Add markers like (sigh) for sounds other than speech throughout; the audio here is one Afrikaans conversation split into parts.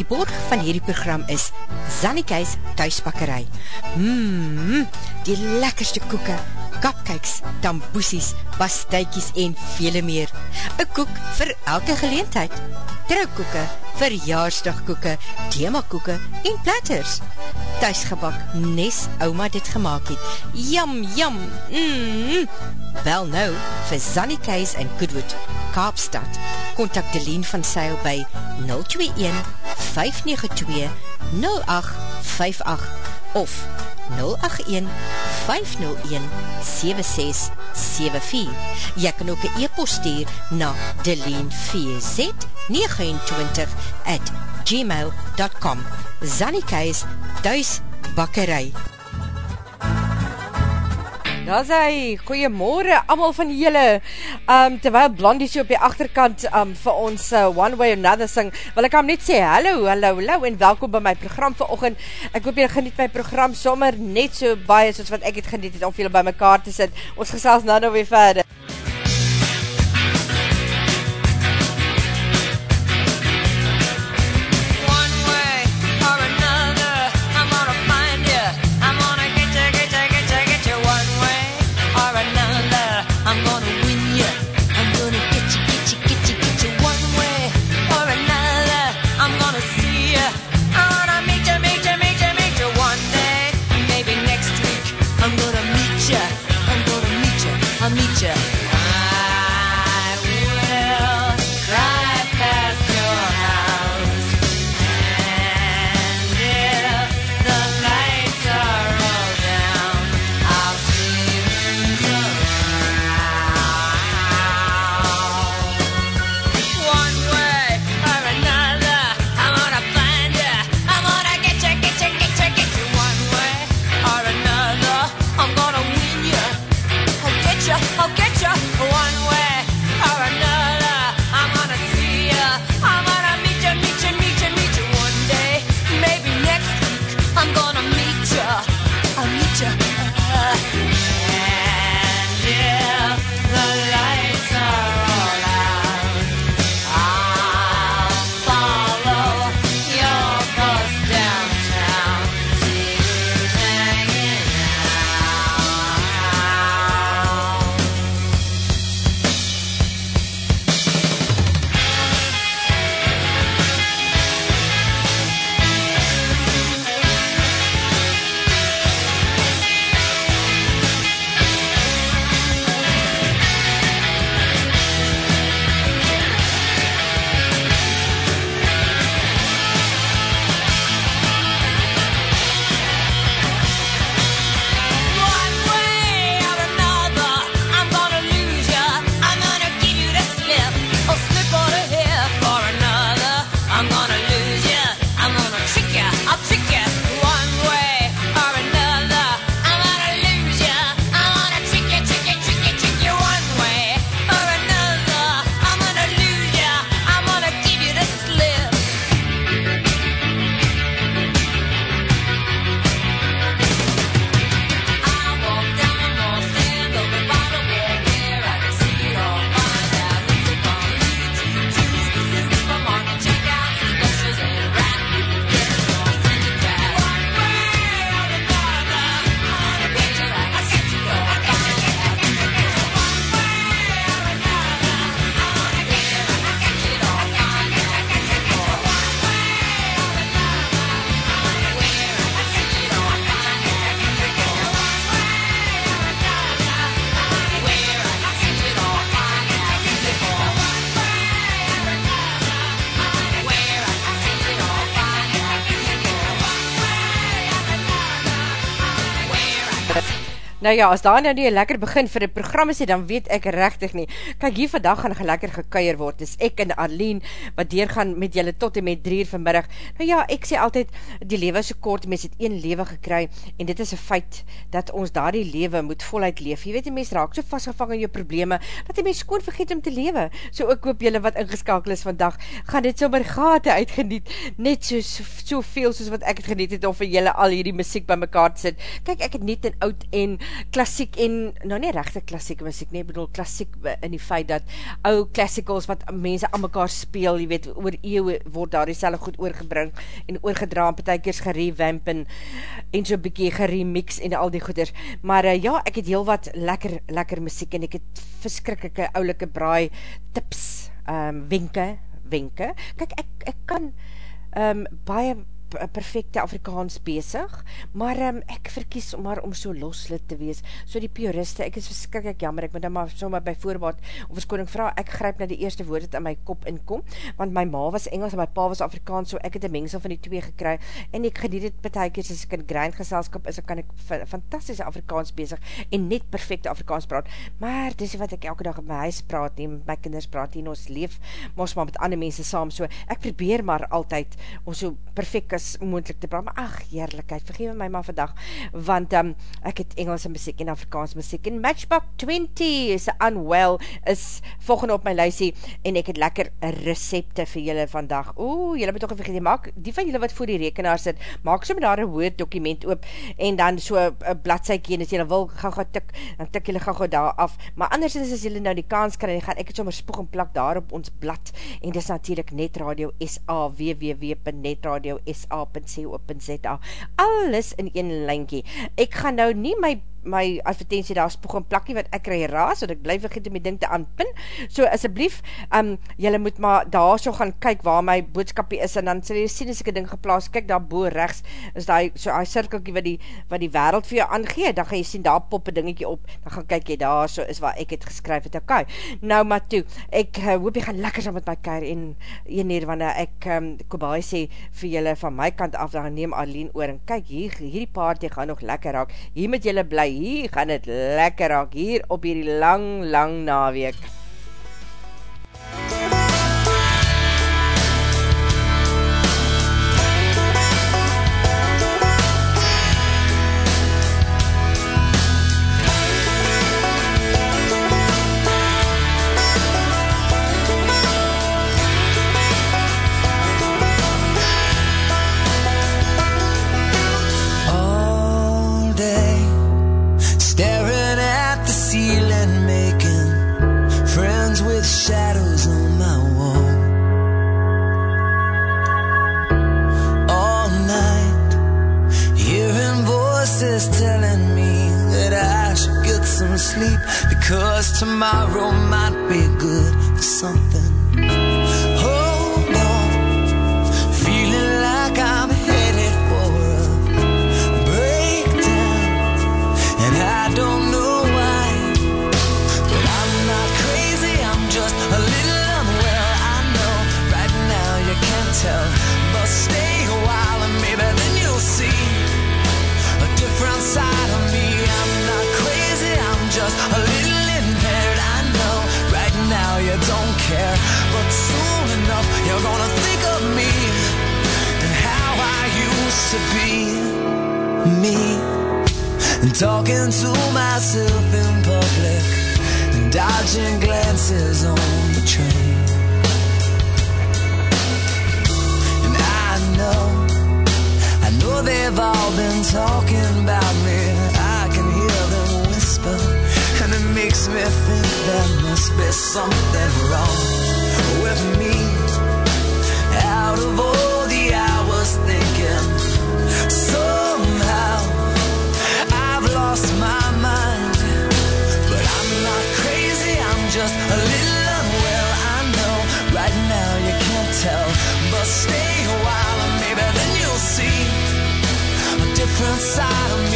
Die borg van hierdie program is Zannikeis Thuisbakkerij. Mmm, die lekkerste koeke, kapkijks, tamboesies, pasteikies en vele meer. Een koek vir elke geleentheid. Trouwkoeke, verjaarsdagkoeke, themakoeke en platters. Thuisgebak, nes oma dit gemaakt het. Jam, jam, mmm. Wel nou, vir Zannikeis en Goodwood, Kaapstad. Contact Deleen van Seil by 021 592 0858 of 081 501 7674. Jy kan ook een e-post stuur na deleenvz29 at gmail.com Zannikeis Thuis Bakkerij Daar is hy, goeiemorgen amal van julle, um, terwyl Blondie so op die achterkant um, vir ons uh, One Way Another sing, wil ek hom net sê, hallo, hallo, hallo, en welkom by my program vir oogend, ek hoop julle geniet my program sommer net so baie, soos wat ek het geniet het, om julle by mekaar te sit, ons gesels nou nou weer verder. Nou ja, as daar nou nie een lekker begin vir die program is, dan weet ek rechtig nie. Kijk, hier vandag gaan ek lekker gekeier word. Dis ek en Arlene, wat deur gaan met julle tot en met drie vanmiddag. Nou ja, ek sê altyd, die lewe is so kort, mens het een lewe gekry, en dit is een feit, dat ons daar die lewe moet voluit leef. Je weet, die mens raak so vastgevang in jou probleme, dat die mens gewoon vergeet om te lewe. So ek hoop julle wat ingeskakel is vandag, gaan dit sommer gate uitgeniet, net so, so veel soos wat ek het geniet het, om vir julle al hierdie muziek by mekaar sit. Kijk, ek het net en oud en klassiek en, nou nie rechte klassieke muziek nie, bedoel klassiek in die feit dat ou classicals wat mense aan mekaar speel, jy weet, oor eeuw word daar die selle goed oorgebring en oorgedra en partijkers gerevamp en, en so bykie geremix en al die goeders. Maar uh, ja, ek het heel wat lekker, lekker muziek en ek het verskrikkelike oulike braai tips, um, wenke, wenke. Kijk, ek, ek kan um, baie perfecte Afrikaans bezig, maar um, ek verkies om maar om so loslid te wees, so die puriste, ek is verskrik jammer, ek moet dan maar so maar by voorbaat of verskoning vraag, ek grijp na die eerste woord het in my kop inkom, want my ma was Engels en my pa was Afrikaans, so ek het een mengsel van die twee gekry, en ek geniet het betekens, as ek in grind geselskap is, kan ek fantastische Afrikaans bezig, en net perfecte Afrikaans praat, maar dis wat ek elke dag in my huis praat, nie, my kinders praat, en ons leef, ons maar met ander mense saam, so ek probeer maar altyd, om so perfect as moendlik te praat, maar ach, heerlijkheid, vergewe my maar vandag, want um, ek het Engelse muziek en Afrikaans muziek, en Matchbox 20 is unwell, is volgende op my lysie, en ek het lekker recepte vir julle vandag, oeh, julle moet toch vergeet, maak, die van julle wat voor die rekenaar sit, maak so met daar een woord document op, en dan so een bladseikje, en as julle wil, ga ga tik, dan tik julle ga ga daar af, maar anders is as julle nou die kans kan, en gaan ek het sommer spoeg en plak daar op ons blad, en dis natuurlijk Netradio SA, www.netradio SA www.co.za alles in een lijntje. Ek gaan nou nie my my advertentie daar spoeg en plakkie wat ek krij raas, want ek blijf vergeet om my ding te aanpin. So, asjeblief, um, jylle moet maar daar so gaan kyk waar my boodskapie is, en dan sal jy sien as ek een ding geplaas, kyk daar boor rechts, is daar so een cirkelkie wat die, wat die wereld vir jou aangee, dan gaan jy sien daar pop een dingetje op, dan gaan kyk jy daar, so is waar ek het geskryf het, ok. Nou maar toe, ek uh, hoop jy gaan lekker saam met my keir, en een hier, wanneer ek um, Kobai sê, vir jylle van my kant af, dan neem alleen oor, en kyk, hier, hierdie party gaan nog lekker raak, hier moet jylle bly, hier gaan het lekker raak, hier op hierdie lang, lang naweek. on my wall. All night, hearing voices telling me that I should get some sleep because tomorrow might be good for something. To be me. And talking to myself in public and dodging glances on the train. And I know, I know they've all been talking about me. I can hear them whisper, and it makes me think there must be something wrong with me. Out of all the hours thinking, different side of me.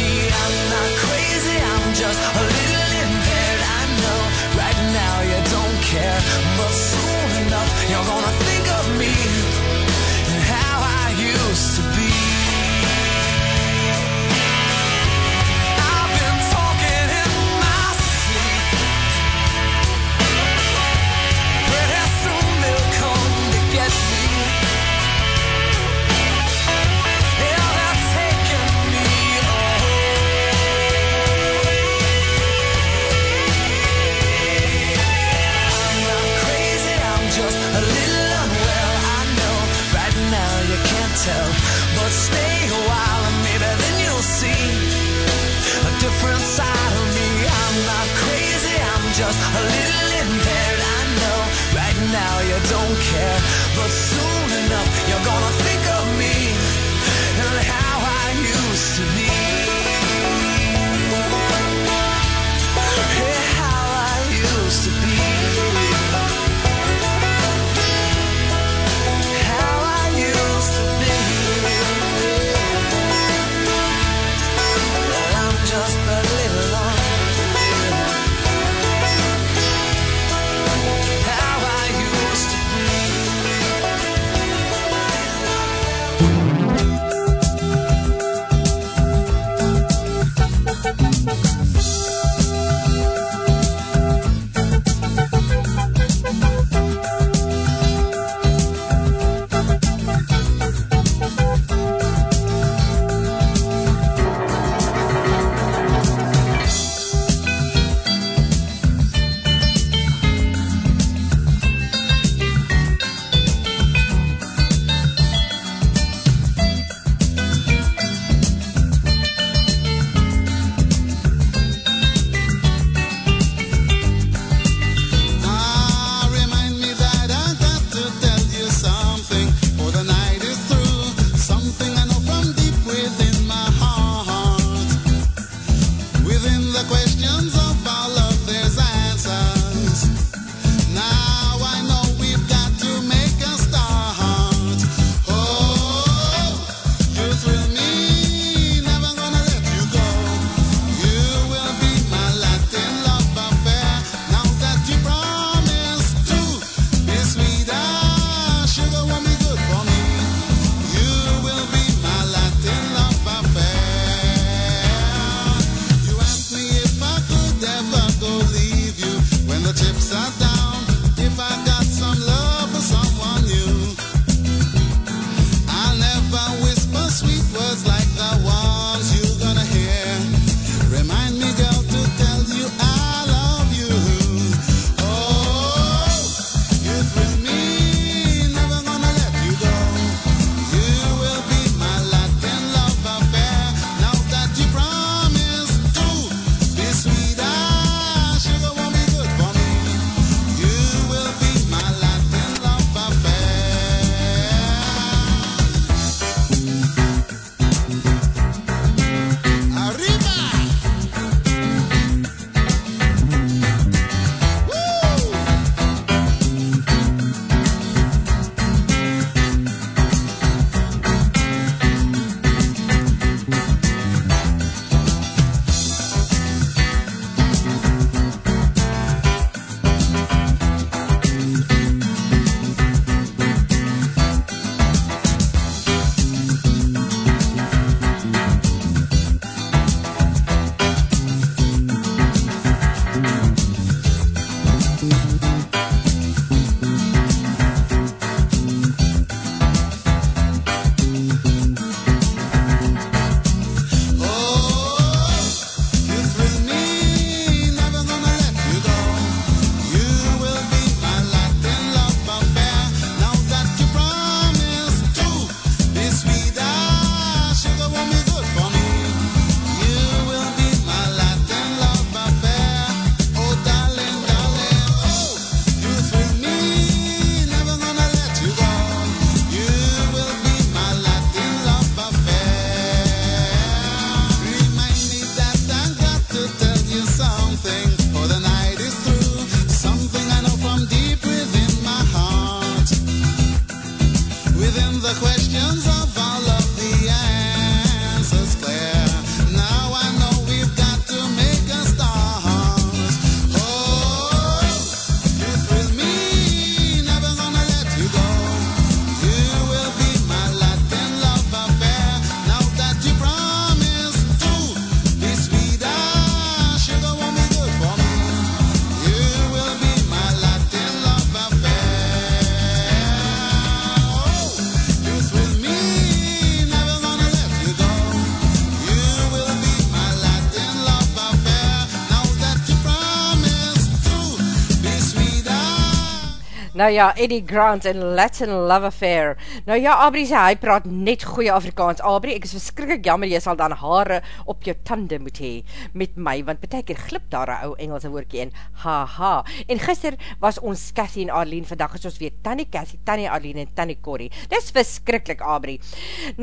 Nou ja, Eddie Grant en Latin Love Affair. Nou ja, Abri sê, hy praat net goeie Afrikaans. Abri, ek is verskrikkelijk jammer, jy sal dan haare op jou tanden moet hee met my, want betek glip daar een ou Engelse woordkie in, ha ha. En gister was ons Cathy en Arlene, vandag is ons weer Tanny Cathy, Tanny Arlene en Tanny Corrie. Dis verskrikkelijk, Abri.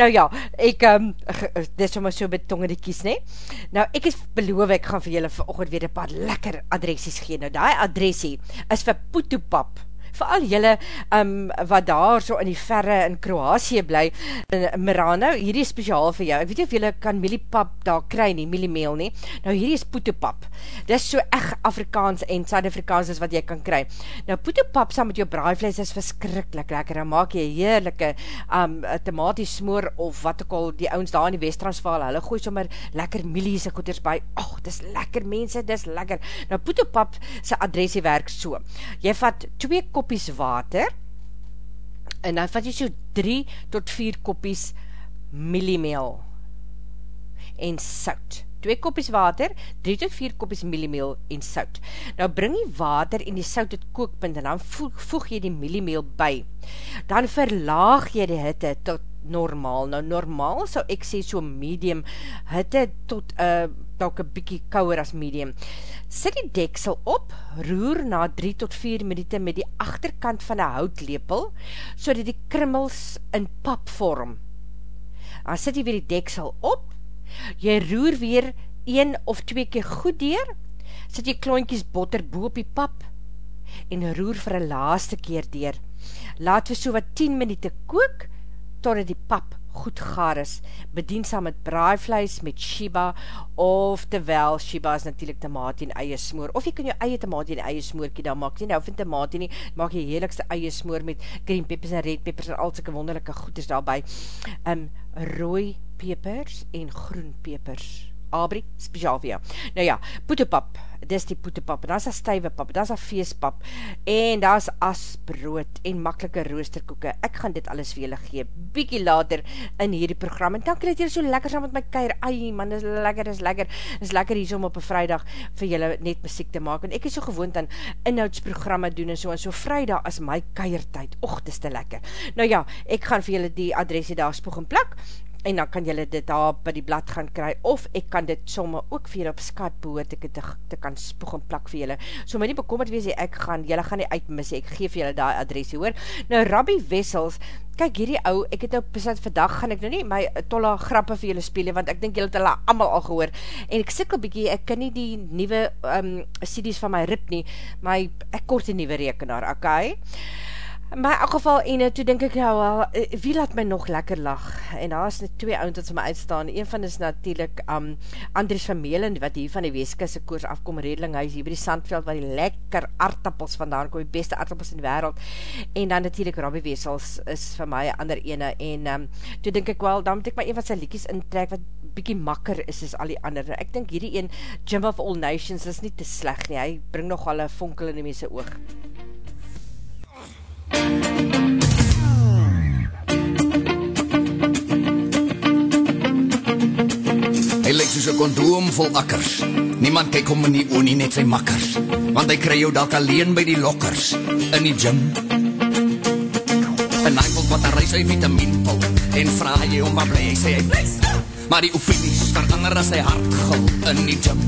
Nou ja, ek, um, dis om my so betonge die kies, ne? Nou, ek is beloof, ek gaan vir julle vir weer een paar lekker adresies gee. Nou, die adresie is vir Poetopap vir al jylle um, wat daar so in die verre in Kroasie bly, in Merano, hierdie is speciaal vir jou, ek weet of jylle kan mieliepap daar kry nie, mieliemeel nie, nou hierdie is poetopap, dit is so echt Afrikaans en Zuid-Afrikaans is wat jy kan kry, nou poetopap saam met jou braaivlees is verskrikkelijk lekker, dan maak jy heerlijke um, tomatie smoor of wat ook al die ouwens daar in die Westtransvaal, hulle. Gooi sommer lekker milies en goeders by, oh, dis lekker mense, dis lekker, nou poetopap sy adresie werk so, jy vat twee kop koppies water en dan vat jy so 3 tot 4 koppies mieliemeel en sout. 2 koppies water, 3 tot 4 koppies mieliemeel en sout. Nou bring jy water en die sout het kookpunt en dan voeg, voeg jy die mieliemeel by. Dan verlaag jy die hitte tot normaal. Nou normaal sal ek sê so medium hitte tot uh, dalk een bykie kouwer as medium. Sit die deksel op, roer na 3 tot 4 minuut met die achterkant van een houtlepel, so dat die krimmels in pap vorm. Dan sit jy weer die deksel op, jy roer weer 1 of 2 keer goed deur, sit jy kloonkies botter boe op die pap, en roer vir een laaste keer deur. Laat we so wat 10 minuut kook, totdat die pap goed gaar is, bedien saam met braaivleis, met shiba, of terwyl shiba is natuurlijk tomatie en eie smoor, of jy kan jou eie tomatie en eie smoorkie dan maak, nie nou van tomatie nie, maak jy heerlikste eie smoor met green peppers en red peppers en al syke wonderlijke goeders daarby, um, rooi pepers en groen pepers, Abri, speciaal vir jou. Nou ja, poetepap, dis die poetepap, en daar is a stuive pap, daar is a feestpap, en daar is asbrood, en makkelike roosterkoeke. Ek gaan dit alles vir julle gee, bykie later in hierdie program, en dankie dat julle so lekker saam met my keir, ai man, dis lekker, dis lekker, dis lekker hier om op een vrijdag vir julle net muziek te maak, en ek is so gewoond aan inhoudsprogramme doen, en so, en so. Vrijdag as my keiertijd, och, dis te lekker. Nou ja, ek gaan vir julle die adresie daar spoeg en plak, en dan kan jylle dit daar by die blad gaan kry, of ek kan dit somme ook vir op Skype behoort, ek het te, te kan spoeg en plak vir jylle, so my nie bekommerd wees, ek gaan, jylle gaan nie uitmis, ek geef jylle daar adresie, hoor. Nou, Rabbi Wessels, kyk hierdie ou, ek het nou besit vandag, gaan ek nou nie my tolle grappe vir jylle speel, want ek dink jylle het hulle allemaal al gehoor, en ek sikkel bykie, ek kan nie die nieuwe um, CD's van my rip nie, maar ek kort die nieuwe rekenaar, oké? Okay? Elk geval, ene, toe denk ek nou wel, eh, wie laat my nog lekker lag? En daar is net twee oud wat vir my uitstaan. Een van is natuurlijk um, Andries van Melen, wat hier van die Weeskisse koers afkom, redeling, hy is hier by die Sandveld, waar die lekker aardappels vandaan kom, die beste aardappels in die wereld. En dan natuurlijk Robbie Wessels is vir my ander ene. En um, toe denk ek wel, dan moet ek maar een van sy liedjes intrek, wat bykie makker is as al die ander. Ek denk hierdie een, Jim of All Nations, is nie te sleg nie. Hy bring nog al een vonkel in die mense oog. Hy lyk soos 'n kondoom vol akkers. Niemand kyk hom in die oë nie, net sy makkers. Want hy kry jou dalk alleen by die lokkers in die gym. En hy wil wat hy sy vitaminpil en vra hy hom wat bly hy sê hy bly. Maar die opinies verander as hy hart gil in die gym.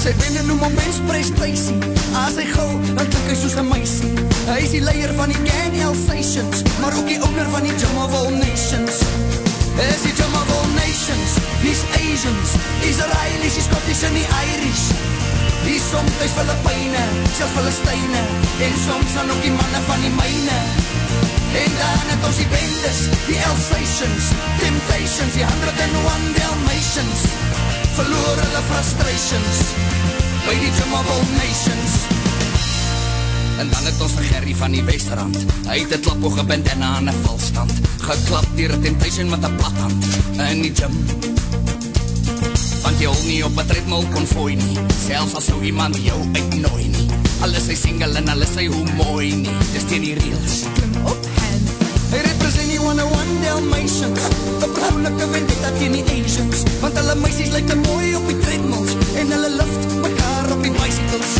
Sy wen en noem om mens prijsie As hy gul, dan klink hy soos meisie. Hy is die leier van die Gang Alsatians Maar ook die owner van die Jam of All Nations. Is die Jam of All Nations. He's Asians, Israelis, die Scottish en die Irish. Die soms thuis Filipijne, selfs Filistijne En soms dan ook die manne van die myne. En die Alsatians, Temptations, die 101 Dalmatians, verloor hulle frustrations, by die All Nations. En dan het ons vir Gerrie van die Westerhand, hy het het klaphoge bandana aan een valstand, geklap dier een Temptation met een plathand, in die Gym. Want jy hol nie op een tredmol konvooi nie, selfs as so iemand jou uitnooi nie, alles hy single en alles hy hoe mooi nie, dis teen die reels. Klim op 201 Dalmatians Een persoonlijke vendetta teen die Asians Want hulle meisies lyk te mooi op die treadmills En hulle lift mekaar op die bicycles.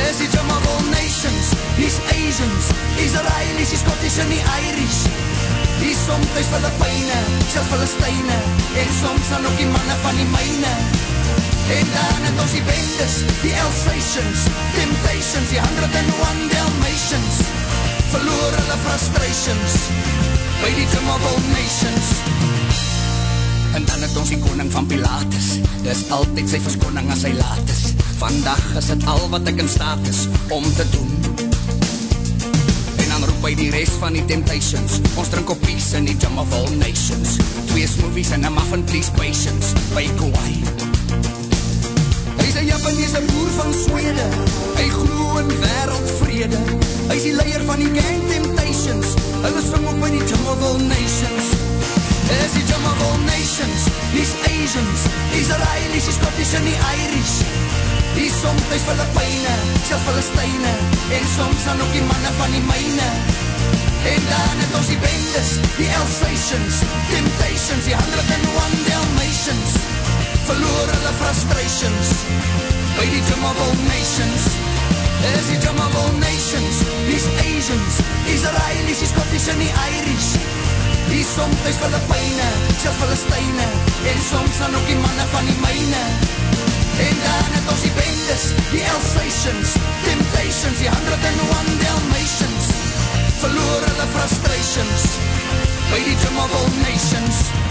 Is die Jamaican Nations. Hier's Asians. Israelis, die Scottish en die Irish. Hier somthuis Filipijne, selfs Palestijne En soms dan ook die manne van die myne En dan het ons die bendes, die Alsatians Temptations, die 101 Dalmatians Verloor hulle frustrations by die Gym of all nations. En dan het ons die koning van Pilatus, dis altyd sy verskoning as hy laat is. Vandag is het al wat ek in staat is om te doen. En dan roep hy die rest van die Temptations, ons drink op peace in die Gym of all nations. Twee smoothies en a muffin please patience, by Kauai. Hy is een boer van Swede, hy glo in wereldvrede. Hy is die leier van die gang Temptations, hulle sing op by die all nations. Is die all nations, he's Asians, Israelis, die Scottish en die Irish. Die soms is Filipijne, selfs Filistijne, en soms dan ook die manne van die myne. En dan het ons die bendes, die Alsatians, Temptations, die 101 Dalmatians, verloor hulle frustrations, by die Gym of all nations. Is die Gym of all nations, these Asians, Israelis, die Scottish en die Irish. Die soms is Filipijne, selfs Filistijne, en soms dan ook die manne van die myne. En dan het ons die bendes, die Alsatians, Temptations, die 101 Dalmatians, verloor hulle frustrations, by die Gym of all nations.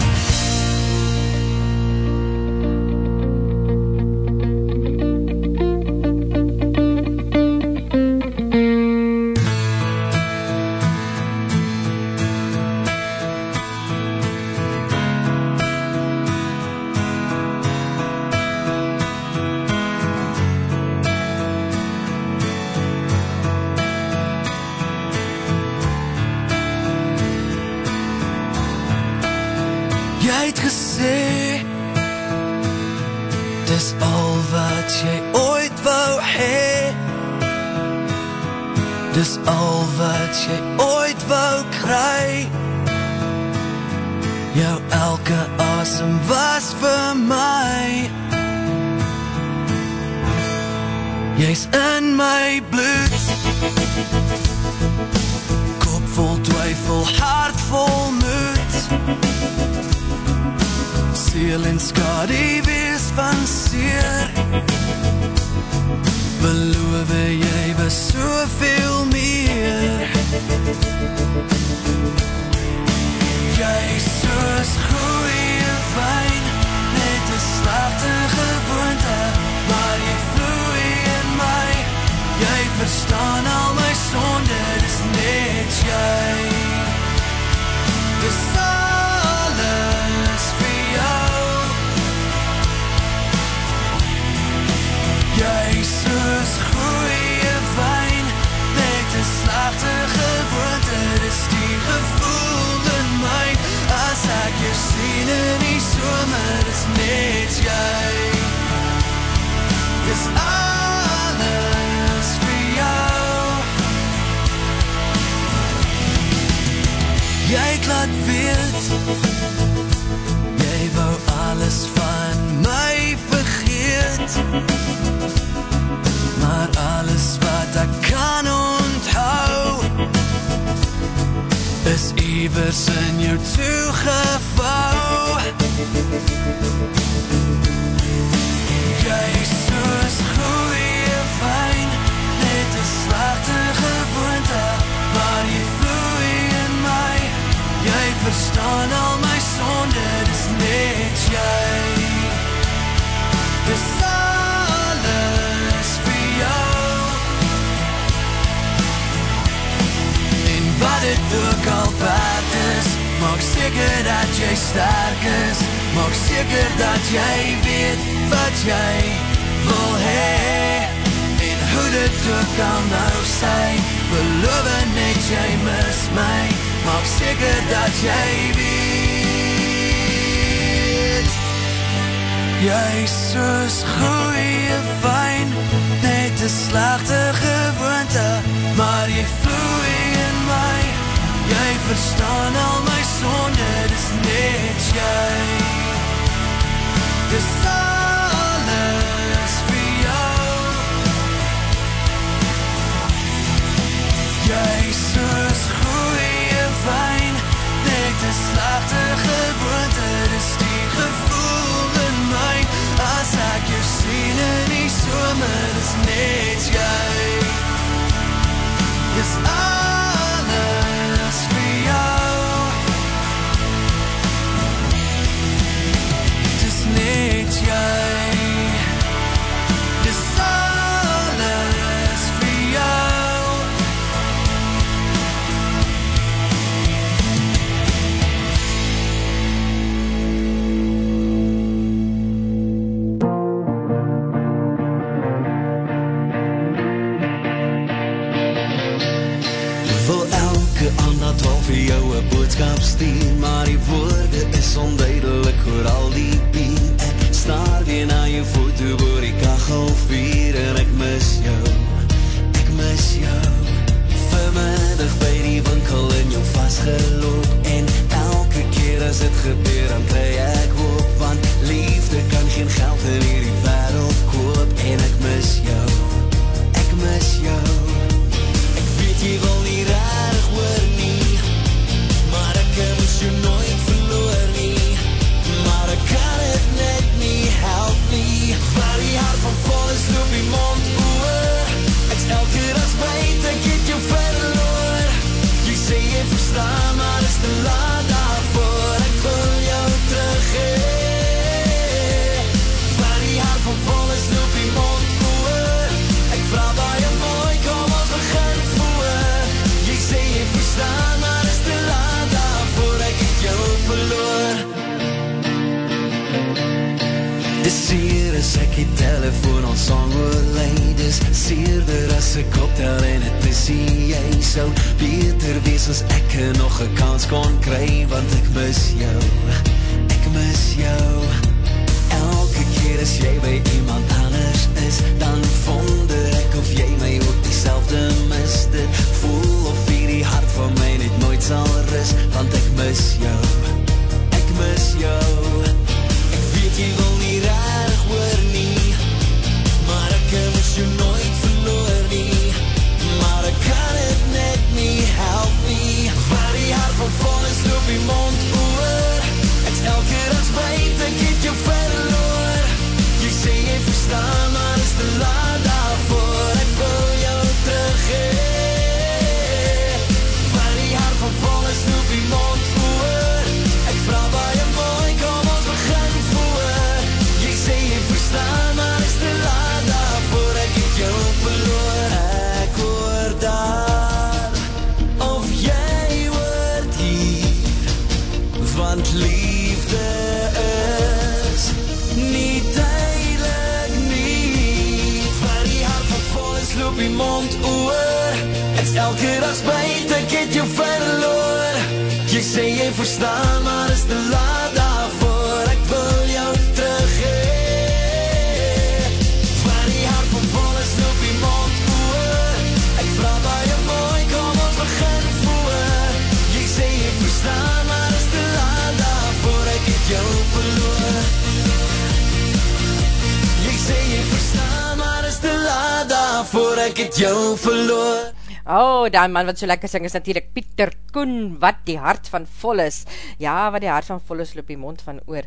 daai man wat so lekker sing is natuurlijk Pieter Koen, wat die hart van vol is. Ja, wat die hart van vol is, loop die mond van oor.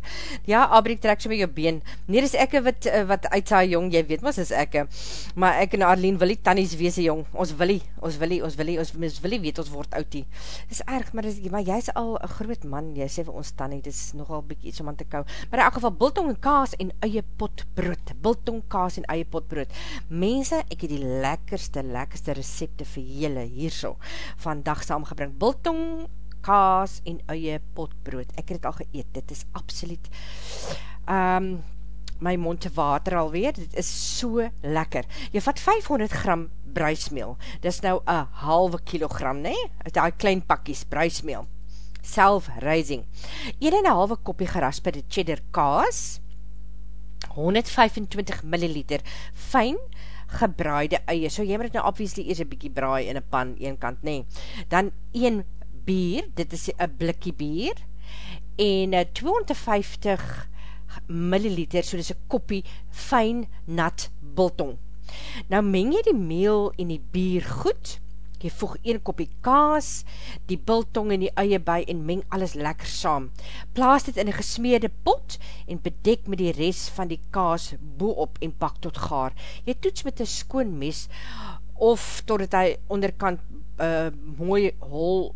Ja, Abri, trek so by jou been. Nee, dis ekke wat, eh, wat uitsaai jong, jy weet mas, is ekke. Maar ek en Arlene wil nie tannies wees jong. Ons wil nie, ons wil nie, ons wil nie, ons, ons wil nie weet, ons word oudie. Dis erg, maar, dis, maar jy is al een groot man, jy sê vir ons tannie, dis nogal bykie iets om aan te kou. Maar in elk geval, biltong en kaas en eie potbrood. Biltong, kaas en eie potbrood. Mense, ek het die lekkerste, lekkerste recepte vir jylle hierso vandag saamgebring. Biltong kaas en eie potbrood. Ek het al geëet, dit is absoluut um, my mond te water alweer, dit is so lekker. Jy vat 500 gram bruismeel, dit is nou a halve kilogram, ne? Die klein pakkies bruismeel, self-raising. 1,5 kopie gerasperde cheddar kaas, 125 milliliter fijn gebraaide eie, so jy moet nou obviously eers een bykie braai in een pan, een kant, nee. Dan 1 bier, dit is een blikkie bier, en 250 milliliter, so dit is een koppie fijn nat biltong. Nou meng jy die meel en die bier goed, jy voeg een kopie kaas, die biltong en die eie by en meng alles lekker saam. Plaas dit in een gesmeerde pot en bedek met die rest van die kaas boop en pak tot gaar. Jy toets met een skoon mes of totdat hy onderkant uh, mooi hol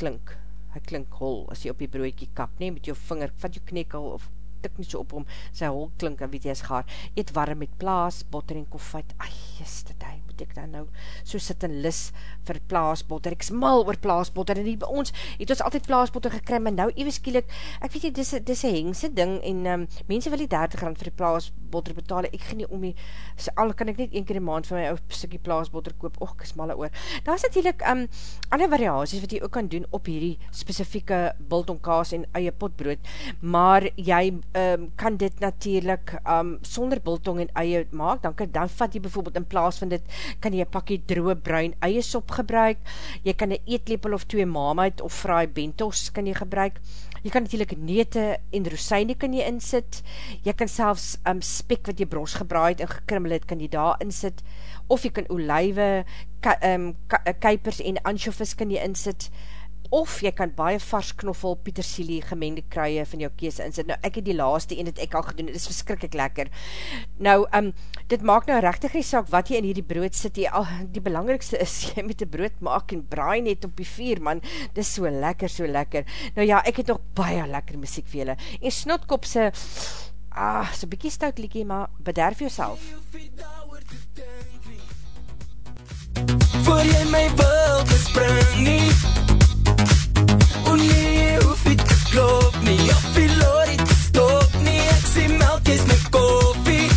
klink. Hy klink hol as jy op die broekie kap, nee, met jou vinger, vat jou knekel of tik nie so op om sy hol klink en weet jy is gaar. Eet warm met plaas, botter en koffiet. Ai, jes, dit hy moet ek dan nou so sit en lis vir plaasbotter, ek is mal oor plaasbotter, en die by ons het ons altyd plaasbotter gekrim, en nou ewe skielik, ek weet jy, dis, dis een hengse ding, en um, mense wil die 30 rand vir die plaasbotter betale, ek genie om die, so, al kan ek net een keer die maand vir my ou stukkie plaasbotter koop, och, ek is malle oor. Daar is natuurlijk um, alle variaties wat jy ook kan doen op hierdie specifieke biltonkaas en eie potbrood, maar jy um, kan dit natuurlijk um, sonder biltong en eie maak, dan, kan, dan vat jy bijvoorbeeld in plaas van dit kan jy een pakkie droe bruin eie sop gebruik, jy kan een eetlepel of twee maamheid of fraai bentos kan jy gebruik, jy kan natuurlijk nete en rosijne kan jy insit, jy kan selfs um, spek wat jy bros gebraaid en gekrimmel het, kan jy daar insit, of jy kan olijwe, ka, um, ka, kuipers en ansjovis kan jy insit, of jy kan baie vars knoffel, petersilie, gemengde kruie van jou kees insit. Nou, ek het die laaste een dat ek al gedoen, dit is verskrikkelijk lekker. Nou, um, dit maak nou rechtig nie saak wat jy in hierdie brood sit, die, al, die belangrikste is, (laughs) jy moet die brood maak en braai net op die vier, man, dit so lekker, so lekker. Nou ja, ek het nog baie lekker muziek vir julle. En snotkop se, ah, so bykie stout liekie, maar bederf jouself. Voor jy my wil bespring nie nie, hoef nie te klop nie Of die lorry te stop nie Ek sê melk is my koffie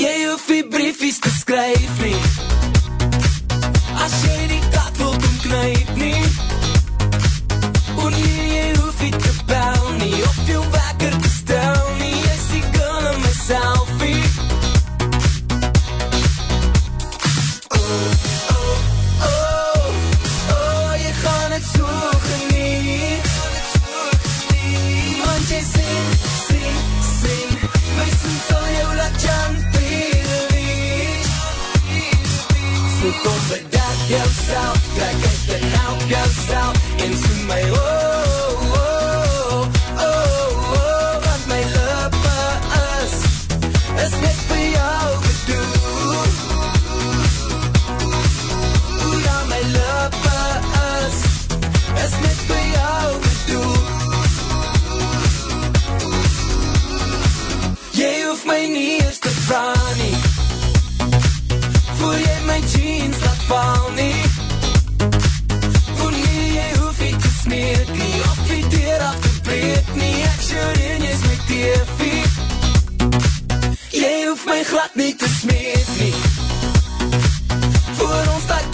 Jy hoef die briefies te skryf nie As jy die kat wil kom knyp nie. O nee, jy hoef nie te yourself, trek uit en help yourself. Into my oh, oh, oh, oh, want my lippe is, is net vir jou bedoel. Ja, my lippe is, is net vir jou bedoel. Jy hoef my nie eens te vraag jy jeans laat val nie nee, jy hoef nie te smeek nie Of die deur af te breek nie Ek sure en jy is my TV Jy hoef my glad nie te smeek nie Voor ons dat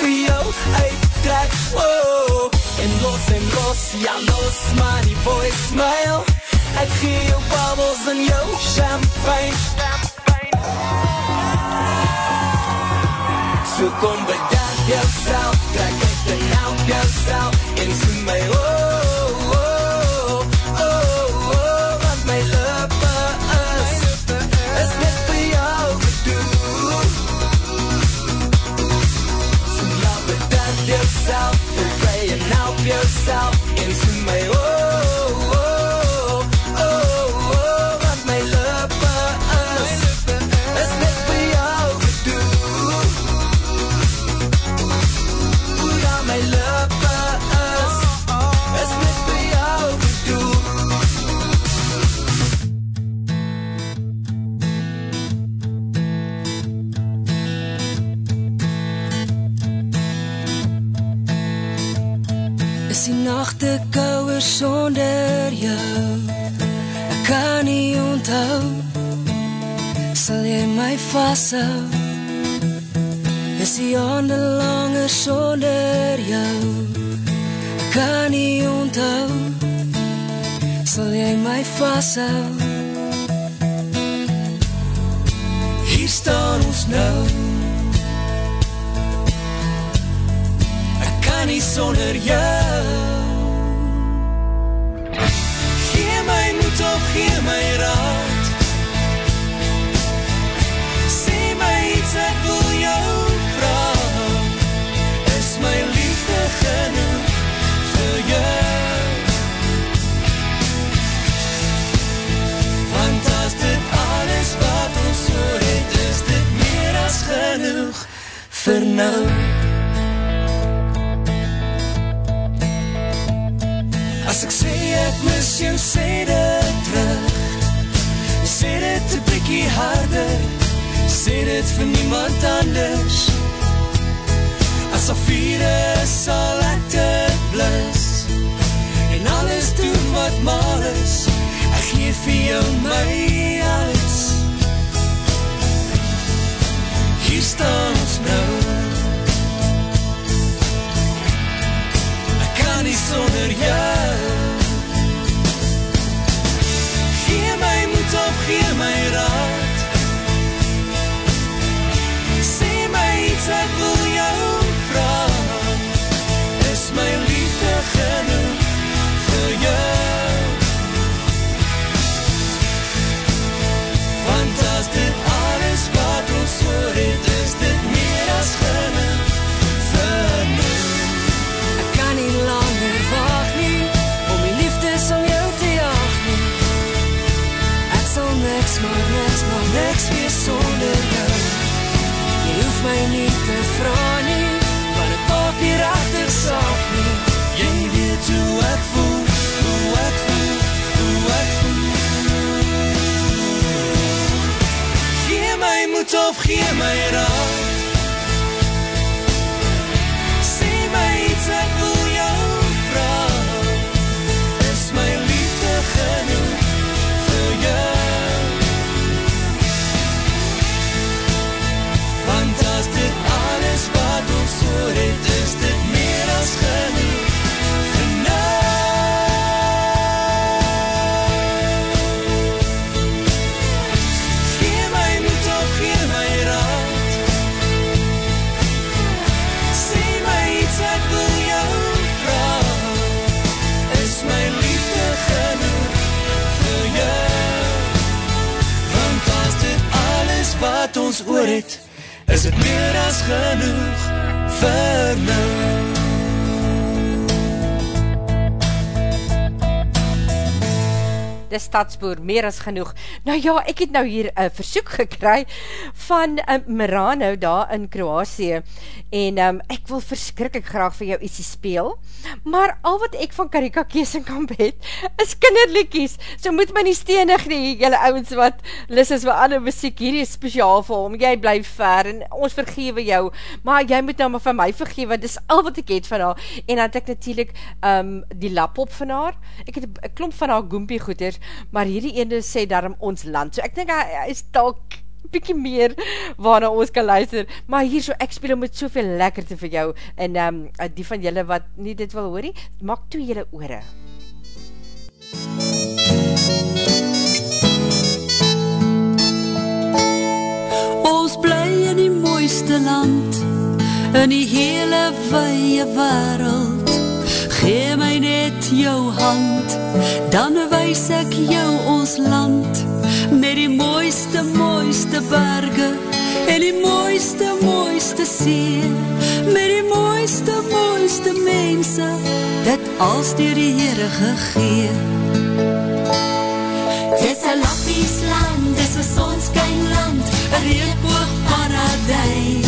vir jou uit trek oh, En los en los, ja los maar die voicemail. Ek gee jou bubbles en jou champagne. So kom bedank jouself, trek uit en help jouself En sien my oh, vasthou Is die aande langer sonder jou. Kan nie onthou. Sal jy my vasthou Hier staan ons nou. Ek kan nie sonder jou vir nou. As ek sê ek mis jou, sê dit terug. Sê dit een bykie harder, sê dit vir niemand anders. As al vier is, sal ek dit blus. En alles doen wat mal is, ek gee vir jou my Ons nou. Ek kan nie sonder jou. Gee my moed of gee my raad. Vraag nie Want ek maak nie rechtig saak nie Jy weet hoe ek voel, hoe ek voel, hoe ek voel. Gee my moed of gee my raad. Ons oor het, is dit meer as genoeg vir nou. Dis stadsboer, meer as genoeg. Nou ja, ek het nou hier een versoek gekry van um, Merano daar in Kroasie en um, ek wil verskrikkelijk graag vir jou ietsie speel, maar al wat ek van Karika Keesenkamp het, is kinderlikies, so moet my nie stenig nie, jylle ouwens wat lis is wat ander muziek, hierdie is speciaal vir hom, jy bly ver en ons vergewe jou, maar jy moet nou maar van my vergewe, dis al wat ek het van haar, en dan het ek natuurlijk um, die lapop van haar, ek het een klomp van haar goempie goeders, maar hierdie ene sê daarom ons land, so ek denk hy, hy is talk bykie meer waarna ons kan luister, maar hier so, ek speel met soveel lekkerte vir jou, en um, die van julle wat nie dit wil hoorie, maak toe julle oore. Ons bly in die mooiste land, in die hele weie wereld, gee my net jou hand, dan wees ek jou ons land, met die mooiste, mooiste berge en die mooiste, mooiste see, met die mooiste, mooiste mense, dit als dier die Heere gegee. Dis een lappies land, dis een sonskijn land, een reetboog paradijs,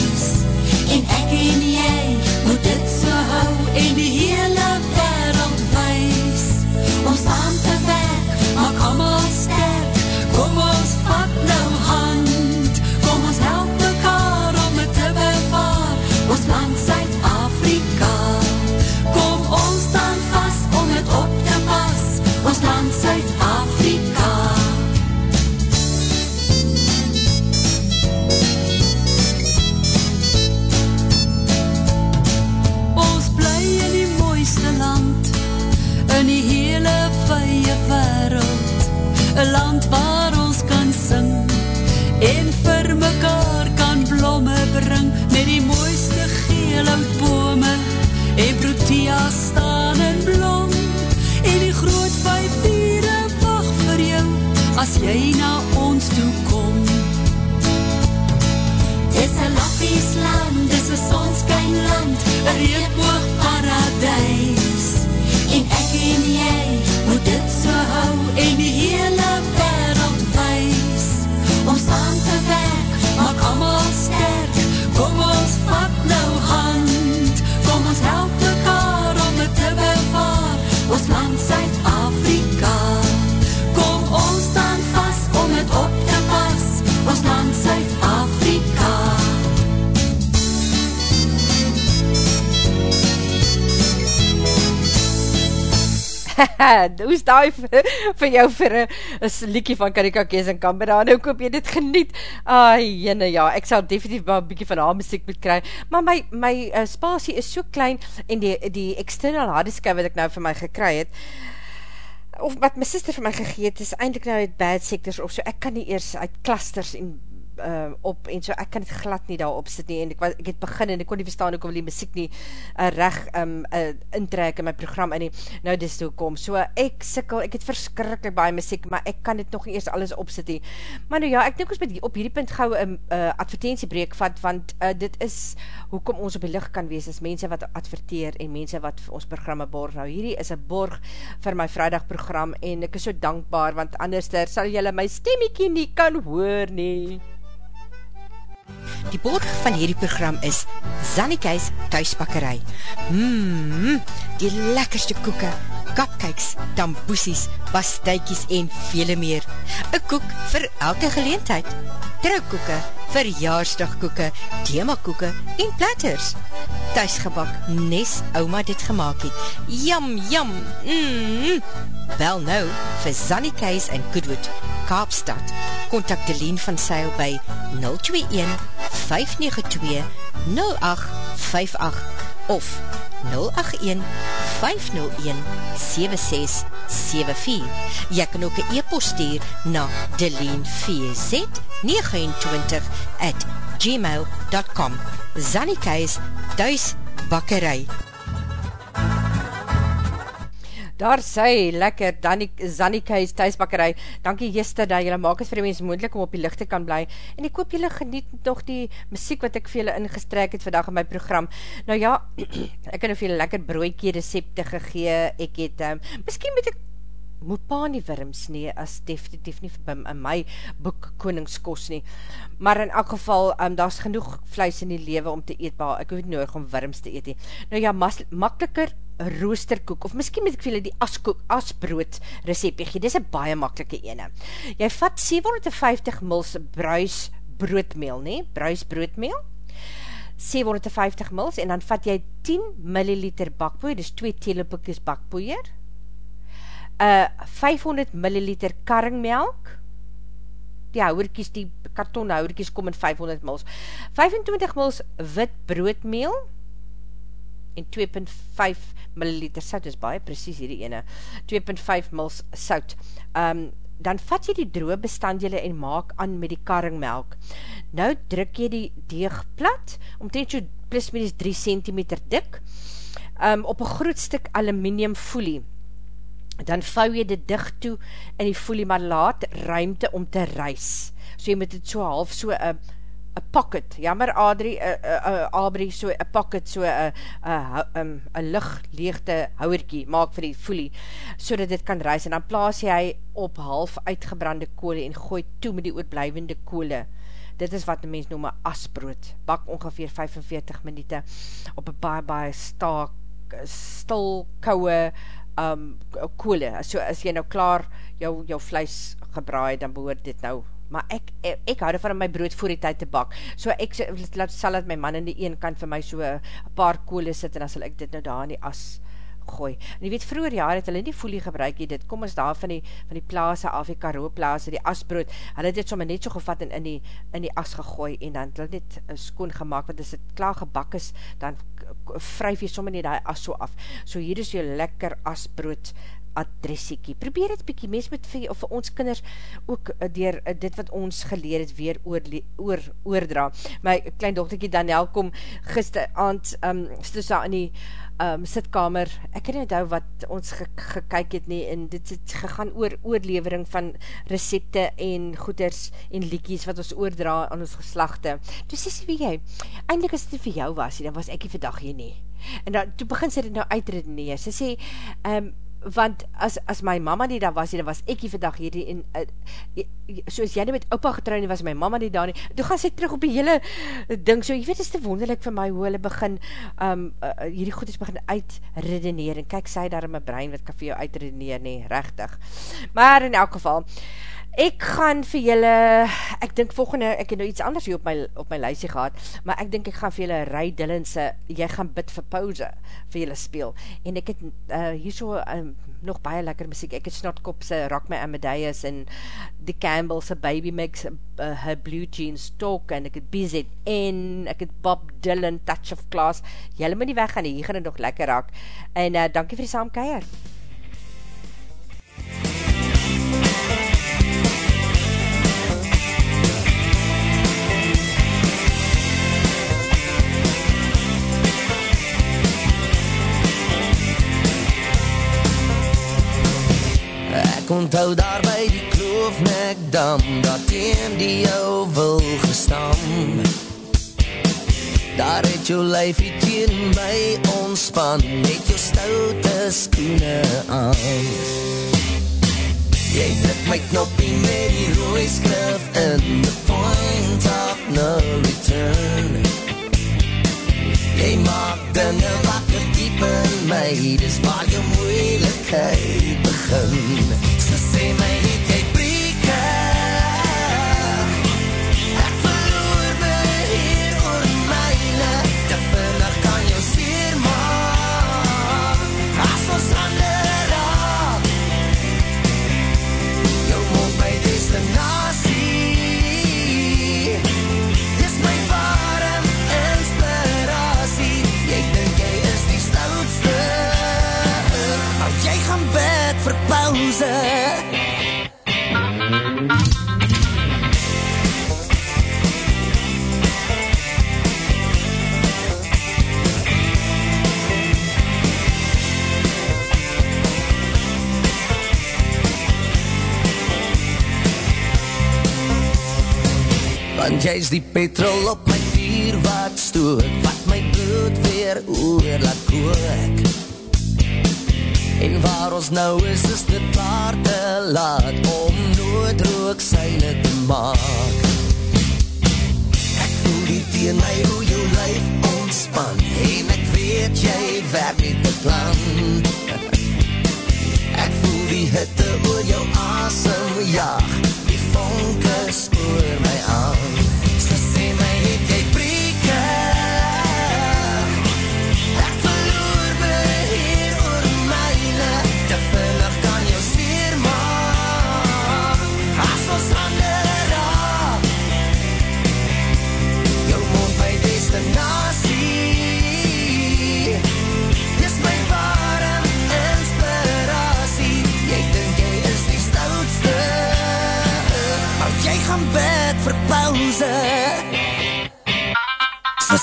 een land waar ons kan sing, en vir mekaar kan blomme bring, met die mooiste geelhoutbome, en protea staan in blom, en die groot vijf dieren wacht vir jou, as jy na ons toe kom. Dis een lappies land, dis een sonskijn land, een reetboog paradijs. En ek en jy en die hele wereld wees. Om saam te werk, maak allemaal sterk, kom ons vat nou hand. Kom ons help mekaar om het te bewaar, ons land (laughs) Hoe is daai vir, vir jou vir een liekie van Karika Kees en Canberra, nou koop jy dit geniet, ai jene ja, ek sal definitief maar bykie van haar muziek moet kry, maar my, my uh, spasie is so klein, en die, die external hardiske wat ek nou vir my gekry het, of wat my sister vir my gegeet is, eindelijk nou uit bad sectors of so, ek kan nie eers uit clusters en uh, op en so, ek kan het glad nie daar op sit nie, en ek, ek het begin en ek kon nie verstaan ook om die muziek nie uh, reg um, uh, intrek in my program in nie, nou dis toe kom, so ek sikkel, ek het verskrikkelijk baie muziek, maar ek kan dit nog nie eers alles opsit nie, maar nou ja, ek dink ons met die, op hierdie punt gauw een uh, advertentiebreek vat, want uh, dit is hoekom ons op die licht kan wees, is mense wat adverteer en mense wat ons programme borg, nou hierdie is een borg vir my vrijdag program, en ek is so dankbaar, want anders der sal jylle my stemmiekie nie kan hoor nie. Die borg van hierdie program is Zannikeis Thuisbakkerij. Mmm, die lekkerste koeke, kapkijks, tamboesies, pasteikies en vele meer. Een koek vir elke geleentheid. Trouwkoeke, verjaarsdagkoeke, themakoeke en platters. Thuisgebak, nes oma dit gemaakt het. Jam, jam, mmm. Bel nou vir Zannikeis en Goodwood, Kaapstad. Contact Deleen van Seil by 021 592 0858 of 081 501 7674. Jy kan ook een e-post stuur na deleenvz29 at gmail.com Zannikeis Thuis Bakkerij Daar sy, lekker, Zannikeis thuisbakkerij, dankie Jester, dat jylle maak het vir die mens moeilijk om op die licht te kan bly, en ek hoop jylle geniet nog die muziek wat ek vir jylle ingestrek het vandag in my program. Nou ja, (clears throat) ek het nou vir jylle lekker broekie recepte gegee, ek het, um, miskien moet ek moet pa nie wurms nie, as definitief nie in my boek koningskos nie. Maar in elk geval, um, daar is genoeg vlees in die lewe om te eet, maar ek hoef nie nodig om wurms te eet nie. Nou ja, mas, makkeliker roosterkoek, of miskien moet ek vir julle die askoek, asbrood recepie gee, dit is een baie makkelike ene. Jy vat 750 mils bruis broodmeel, nie? Bruis broodmeel, 750 mils, en dan vat jy 10 milliliter bakpoeier, dus 2 telepokjes bakpoeier, uh, 500 milliliter karringmelk, die houwerkies, die karton houwerkies kom in 500 mils. 25 mils wit broodmeel en 2.5 milliliter sout, is baie precies hierdie ene, 2.5 mils sout. Um, dan vat jy die droe bestanddele en maak aan met die karringmelk. Nou druk jy die deeg plat, omtrent so plus minus 3 cm dik, um, op een groot stuk aluminium folie dan vou jy dit dicht toe in die folie, maar laat ruimte om te reis. So jy moet het so half so a, a pocket, jammer Adrie, a, a, a, Abrie, so a pocket, so a, a, a, a lichtleegte houwerkie maak vir die folie, so dat dit kan reis, en dan plaas jy op half uitgebrande koole en gooi toe met die ootblijvende koole. Dit is wat die mens noem een asbrood. Bak ongeveer 45 minuut op een baie, baie staak, stil, kouwe, um, koole, so as jy nou klaar jou, jou vlees gebraai, dan behoort dit nou, maar ek, ek, ek hou van my brood voor die tyd te bak, so ek laat, sal het my man in die een kant vir my so een paar koole sit, en dan sal ek dit nou daar in die as gooi. En jy weet, vroeger jaar het hulle nie folie gebruik, jy dit kom ons daar van die, van die plaas af, die karo plaas, die asbrood, hulle het dit sommer net so gevat en in die, in die as gegooi, en dan het hulle net skoon gemaakt, want as het klaar gebak is, dan vryf jy sommer nie die as so af. So hier is jou lekker asbrood adresiekie. Probeer het bykie, mens moet vir, vir ons kinders ook uh, dier uh, dit wat ons geleer het weer oor, oor, oordra. My klein dochterkie Daniel kom gister aand, um, stoes daar in die um, sitkamer, ek kan nie onthou wat ons ge, gekyk het nie, en dit het gegaan oor oorlevering van recepte en goeders en liekies wat ons oordra aan ons geslachte. Toe sy wie jy, eindelijk as dit vir jou was, dan was ek die vandag hier nie. En dan, toe begin sy dit nou uitredeneer. Sy sê, um, want as, as my mama nie daar was, dan was ek hier vandag hier, en uh, soos jy nie met opa getrouw nie, was my mama nie daar nie, toe gaan sy terug op die hele ding, so jy weet, is te wonderlik vir my, hoe hulle begin, um, uh, hierdie goed is begin uitredeneer, en kyk sy daar in my brein, wat kan vir jou uitredeneer nie, rechtig, maar in elk geval, Ek gaan vir julle, ek dink volgende, ek het nou iets anders hier op my, op my lijstje gehad, maar ek dink ek gaan vir julle Ray Dillonse, jy gaan bid vir pauze, vir julle speel. En ek het uh, hier so um, nog baie lekker muziek, ek het Snotkopse Rock My Amadeus en The Campbellse Baby Mix, uh, her Blue Jeans Talk, en ek het BZN, ek het Bob Dylan, Touch of Class, julle moet nie weggaan, hier gaan het nog lekker raak. En uh, dankie vir die saamkeier. Onthou daar by die kloofnekdam Dat teen die jou wil gestam. Daar het jou lijfie teen my ontspan Met jou stoute skoene aan. Jy druk my knoppie met die rooie skrif In the point of no return. Jy maak dinge wakker diep in my Dis waar jou moeilikheid begin say my Want jy is die petrol op my vuur wat stoot Wat my bloed weer oor laat kook. En waar ons nou is, is dit waar te laat Om noodrook syne te maak. Ek voel die teen my hoe jou lijf ontspan. En ek weet jy werk met die plan. Ek voel die hitte oor jou asem jaag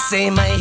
sê my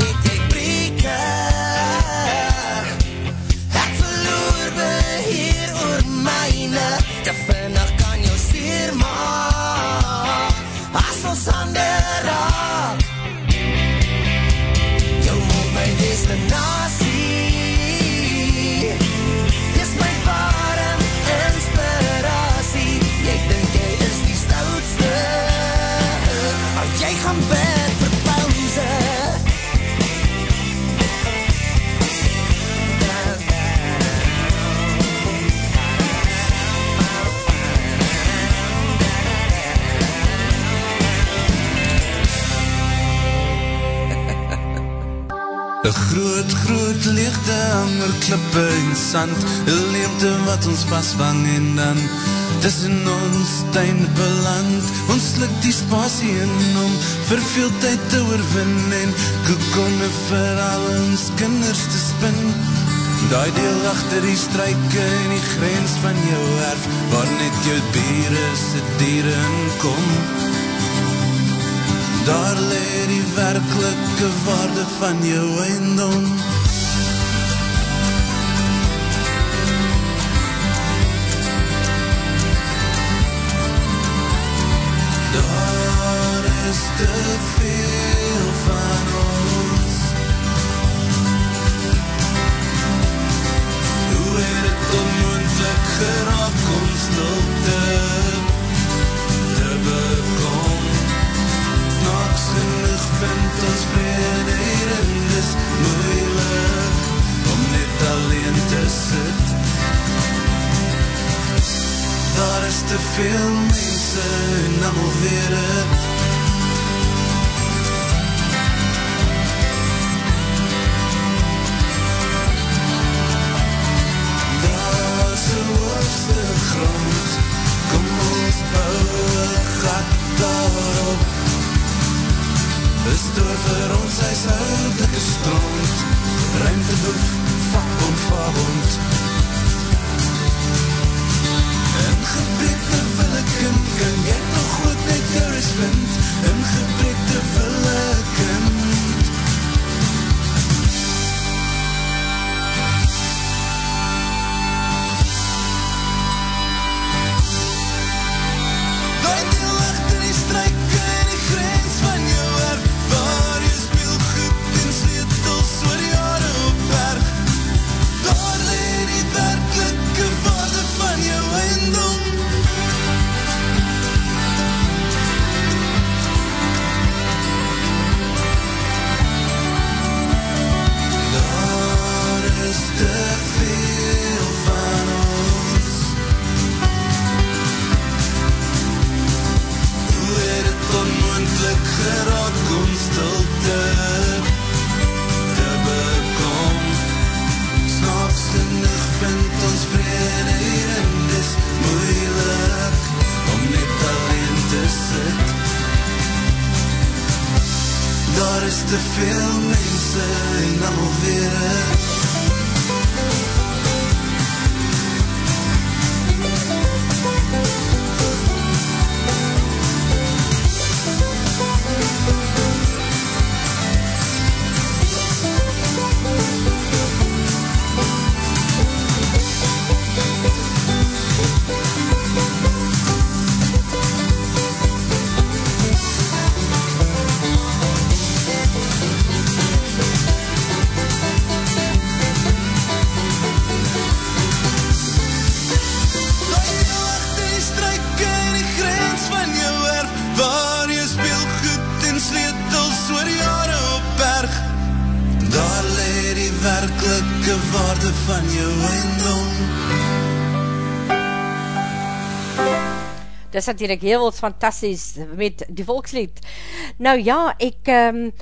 hanger klippe en sand. Leemte wat ons vasvang en dan Tussen ons tuin beland. Ons slik die spasie in om Verveeldheid te oorwin En koekonne vir al ons kinders te spin. Daai deel achter die struike en die grens van jou erf Waar net jou dieren se dieren kom Daar leer die werkelike waarde van jou eindom Daar is te veel mense en Dis natuurlijk heel fantastisch met die volkslied. Nou ja, ek um,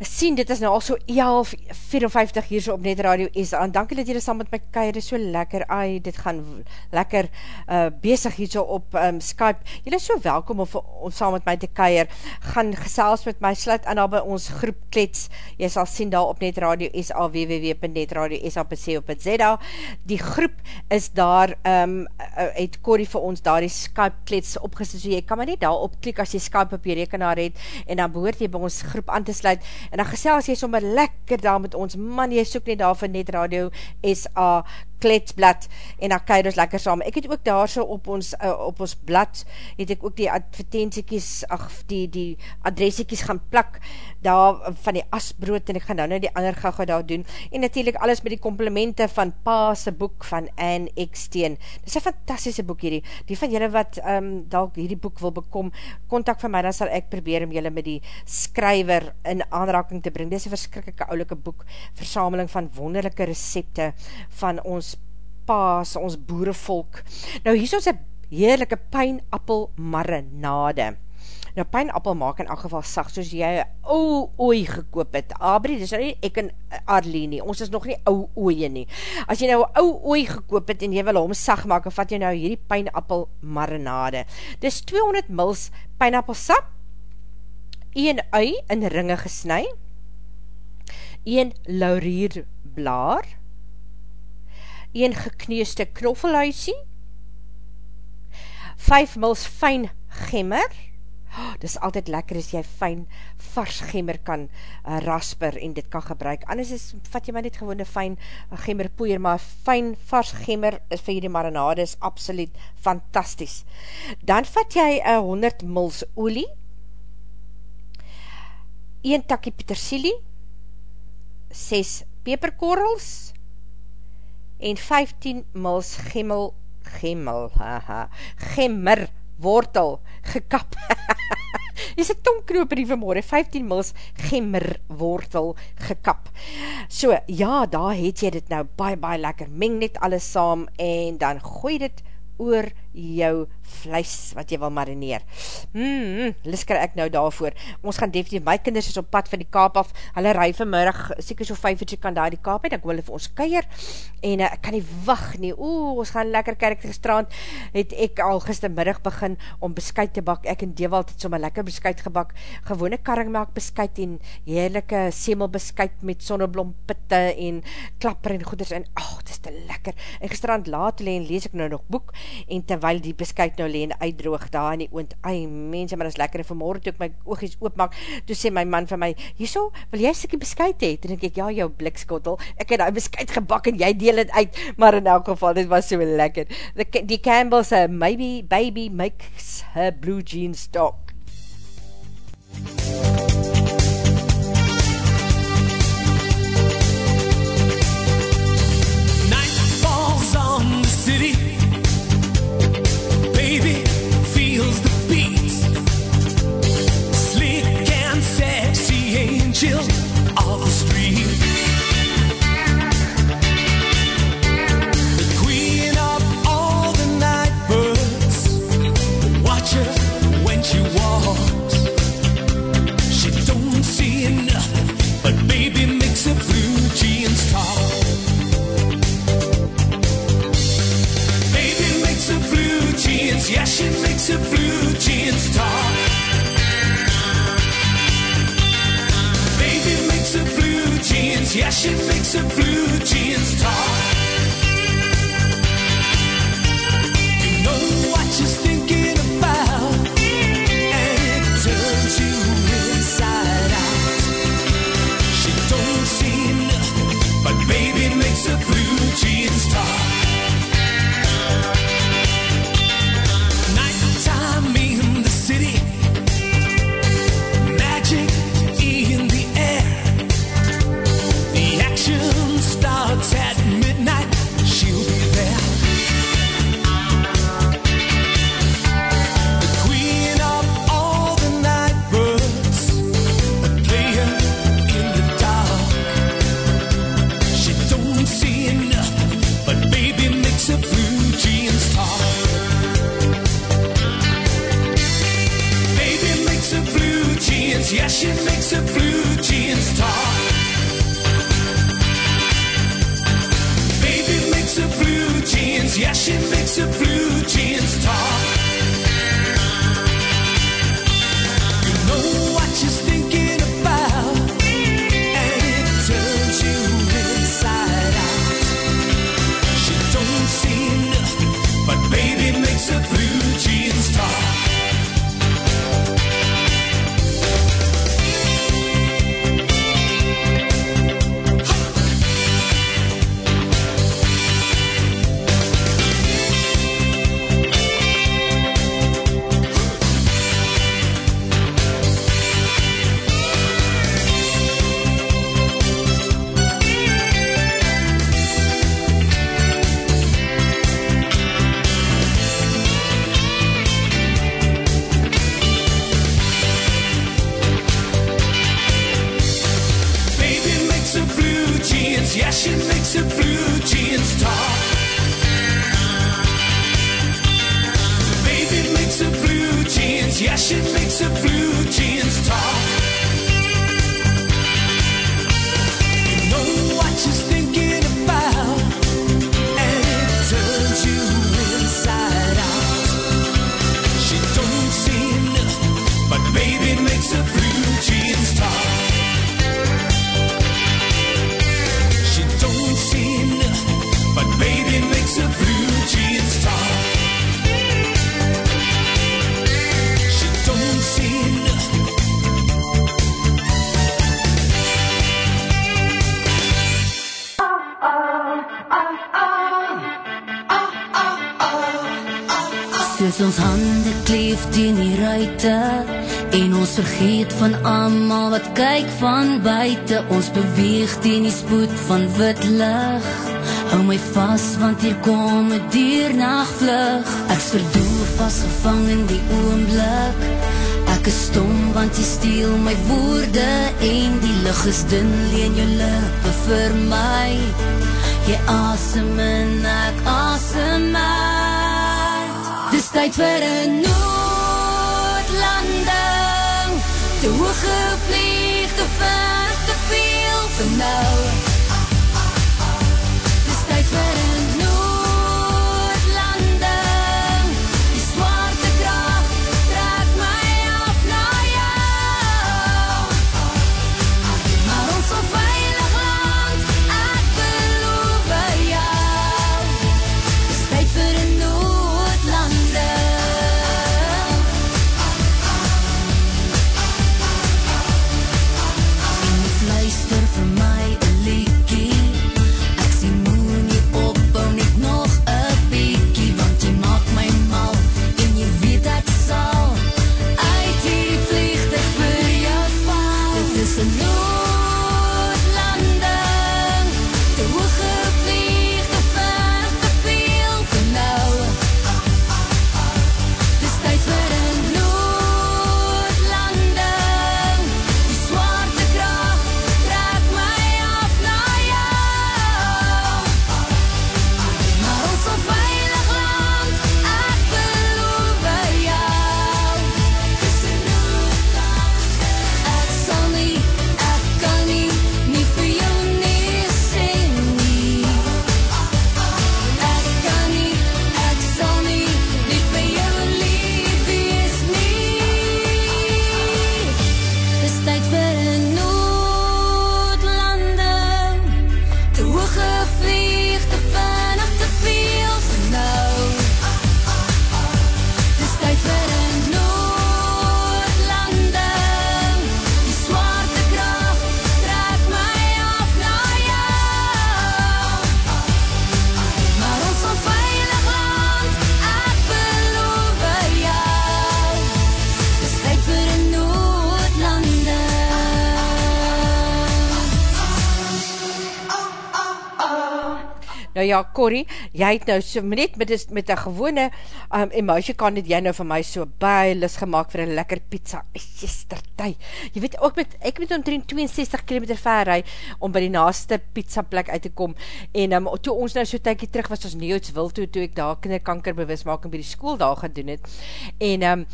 sien, dit is nou al so 11, 54 hier so op Net Radio SA, en dankie dat julle saam met my keir, is so lekker, ai, dit gaan lekker uh, bezig hier so op um, Skype, julle is so welkom om, om saam met my te keir, gaan gesels met my, sluit aan daar by ons groep klets, jy sal sien daar op Net Radio SA, www.netradiosa.co.za, die groep is daar, um, het Corrie vir ons daar die Skype klets opgestel, so jy kan maar nie daar opklik as jy Skype op jy rekenaar het, en dan behoort jy by ons groep aan te sluit, en dan gesels jy sommer lekker daar met ons, man, jy soek nie daar vir Net Radio SA kletsblad en dan kyk ons lekker saam. Ek het ook daar so op ons uh, op ons blad het ek ook die advertentiekies ag die die adresiekies gaan plak daar van die asbrood en ek gaan nou nou die ander gaga daar doen en natuurlik alles met die komplimente van Pa se boek van Anne Eksteen. Dis 'n fantastiese boek hierdie. Die van julle wat ehm um, dalk hierdie boek wil bekom, kontak vir my dan sal ek probeer om julle met die skrywer in aanraking te bring. Dis 'n verskriklike oulike boek, versameling van wonderlike resepte van ons paas, ons boerevolk. Nou hier is ons een heerlijke pijnappel marinade. Nou pijnappel maak in elk geval sag, soos jy ou ooi gekoop het. Abri, dis nou nie ek en Arlene nie, ons is nog nie ou ooie nie. As jy nou ou ooi gekoop het en jy wil hom sag maak, vat jy nou hierdie pijnappel marinade. Dis 200 mils pijnappelsap, 1 ui in ringe gesnui, 1 laurier blaar, een gekneusde knoffelhuisie, 5 mils fijn gemmer, oh, dis altyd lekker as jy fijn vars gemmer kan uh, rasper en dit kan gebruik, anders is, vat jy maar net gewone fijn uh, gemmer poeier, maar fijn vars gemmer is vir die marinade is absoluut fantastisch. Dan vat jy uh, 100 mils olie, 1 takkie petersilie, 6 peperkorrels, en 15 mils gemmel, gemmel, haha, gemmer, wortel, gekap, (laughs) is een tongknoop die vanmorgen, 15 mils gemmer, wortel, gekap. So, ja, daar het jy dit nou, baie, baie lekker, meng net alles saam, en dan gooi dit oor jou vlees wat jy wil marineer. Hmm, lisker ek nou daarvoor. Ons gaan definitief, my kinders is op pad van die kaap af, hulle rui vanmiddag, seker so vijf uurtje kan daar die kaap het, ek wil vir ons keier, en uh, ek kan nie wacht nie, oe, ons gaan lekker kerk gestrand, het ek al gistermiddag begin om beskuit te bak, ek en Dewald het sommer lekker beskuit gebak, gewone karringmelk beskuit en heerlijke semelbeskuit met sonnebloempitte en klapper en goeders en, oh, het is te lekker, en gisterand laat leen, lees ek nou nog boek, en terwyl die beskuit nou leen uitdroog daar in die oond, ai mense, maar dat is lekker, en vanmorgen toe ek my oogies oopmaak, toe sê my man van my, Jyso, wil jy stikkie beskuit het? En ek ek, ja, jou blikskottel, ek het nou beskuit gebak en jy deel het uit, maar in elk geval, dit was so lekker. The, die Campbell's, uh, maybe baby makes her blue jeans talk. Yeah, she makes her blue jeans talk. Baby makes her blue jeans. Yeah, she makes her blue jeans talk. You know what you Yeah, she makes her blue jeans talk. Baby makes her blue jeans. Yeah, she makes her blue jeans talk. You know what she's thinking about, and it turns you inside out. She don't see nothing, but baby makes her blue jeans talk. jeans. Yeah, she makes her blue jeans talk. Baby makes her blue jeans. Yeah, she makes her blue jeans talk. Ons hande kleef teen die ruite En ons vergeet van almal wat kyk van buite. Ons beweeg teen die spoed van wit lig. Hou my vas want hier kom 'n diernagvlug Ek's verdoof vasgevang in die oomblik. Ek is stom want jy steel my woorde En die lug is dun leen jou lippe vir my. Jy asem in, ek asem uit Dis tyd vir 'n noodlanding Te hoog gevlieg, te ver, te veel. Vir nou ja, Corrie, jy het nou so net met, met een gewone um, emotion kan het jy nou vir my so baie lis gemaakt vir een lekker pizza. Yesterday. Jy weet, ook met, ek moet omtrent 62 km ver rij om by die naaste pizza plek uit te kom. En um, toe ons nou so tykie terug was, ons Neeuts wil toe, toe ek daar kinderkanker bewusmaking by die school daar gedoen het. En um,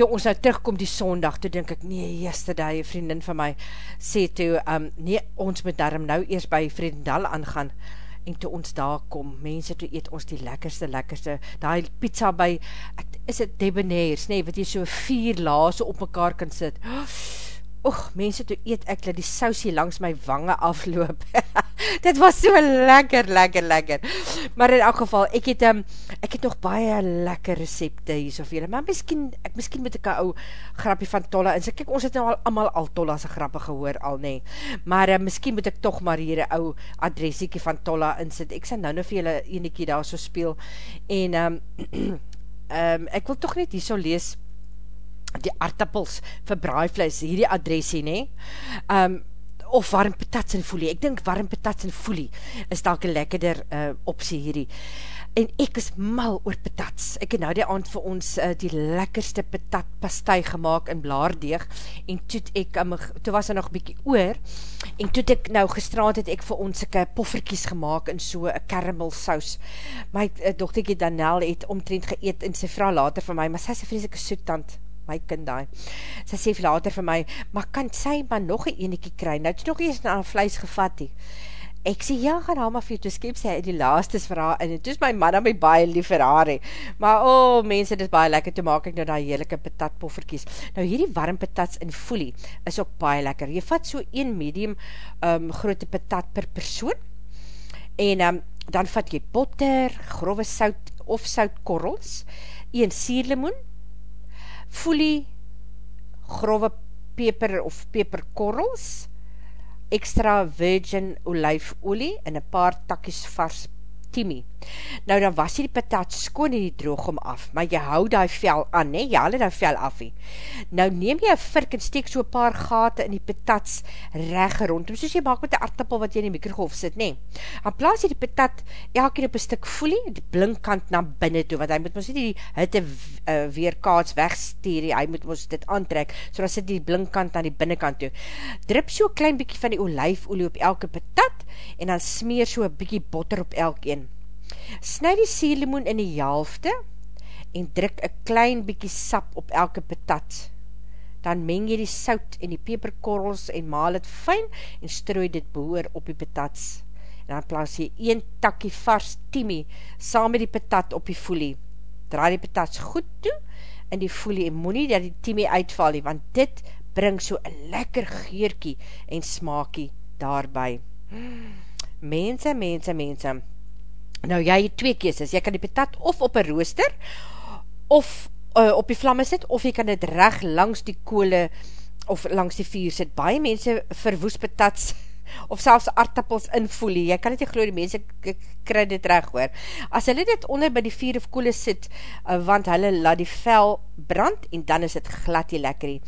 toe ons nou terugkom die sondag, toe denk ek, nee, yesterday, vriendin van my, sê toe, um, nee, ons moet daarom nou eers by Vredendal aangaan, en toe ons daar kom, mense, toe eet ons die lekkerste, lekkerste, die pizza by, ek, is het debonaires, nee, wat jy so vier laase op mekaar kan sit, oeg, mense, toe eet ek, dat die sausie langs my wange afloop, (laughs) dit was so lekker, lekker, lekker, maar in elk geval, ek het, um, ek het nog baie lekker recepte hier so julle, maar miskien, ek, miskien moet ek een ou grapje van Tolla insit, kyk, ons het nou al, allemaal al Tolla's grappe gehoor al, nee, maar uh, miskien moet ek toch maar hier een ou adresiekie van Tolla insit, ek sal nou nou vir julle eniekie daar so speel, en um, um, (clears throat) ek wil toch net hier so lees, die aardappels vir braaivlees, hierdie adresie, nee, um, of warm patats en foelie, ek dink warm patats en foelie is dalk een lekkerder uh, optie hierdie, en ek is mal oor patats, ek het nou die aand vir ons uh, die lekkerste patat pastei gemaakt in blaardeeg, en toet ek, um, toe was er nog bykie oor, en toet ek nou gestraat het ek vir ons ek pofferkies gemaakt in so een caramel saus, my uh, dochterkie Danel het omtrend geëet, en sy vraag later van my, maar sy is een vreselike soettand, my kind daai. Sy sê later vir my, maar kan sy maar nog een eniekie kry, nou het sy nog eens na vlees gevat he. Ek sê, ja, gaan haar maar vir jou, toe skep sy die laastes vir haar en toe is my man aan my baie lief vir haar he. Maar, o, oh, mense, dit is baie lekker, toe maak ek nou die heerlijke patatpofferkies. Nou, hierdie warm patats in foelie is ook baie lekker. Je vat so een medium um, grote patat per persoon, en um, dan vat jy botter, grove sout of soutkorrels, een sierlemoen, foelie, grove peper of peperkorrels, extra virgin olijfolie en een paar takkies vars timie. Nou dan was hier die patat skoon en die droog om af, maar jy hou die vel aan, ne? jy haal die vel af. He. Nou neem jy een virk en steek so paar gaten in die patats reg rondom, soos jy maak met die aardappel wat jy in die mikrogolf sit, ne? Dan plaas jy die patat elke op een stuk foelie, die blinkkant na binnen toe, want hy moet ons nie die hitte uh, weer kaats wegsteer, hy moet ons dit aantrek, so dan sit die blinkkant aan die binnenkant toe. Drip so klein bykie van die olijfolie op elke patat, en dan smeer so bykie botter op elk een. Sny die sierlimoen in die helfte en druk een klein bykie sap op elke patat. Dan meng jy die sout en die peperkorrels en maal het fijn en strooi dit behoor op die patats. En dan plaas jy een takkie vars timie saam met die patat op die foelie. Draai die patats goed toe in die foelie en moet nie dat die timie uitval nie, want dit bring so een lekker geurkie en smaakie daarby. Mense, mense, mense, Nou jy het twee keeses, jy kan die patat of op een rooster, of uh, op die vlamme sit, of jy kan dit reg langs die koole, of langs die vuur sit. Baie mense verwoes patats, (laughs) of selfs aardappels invoelie, jy kan dit nie geloof, die mense kry dit reg hoor. As hulle dit onder by die vier of koele sit, uh, want hulle laat die vel brand, en dan is dit glad die lekkerie.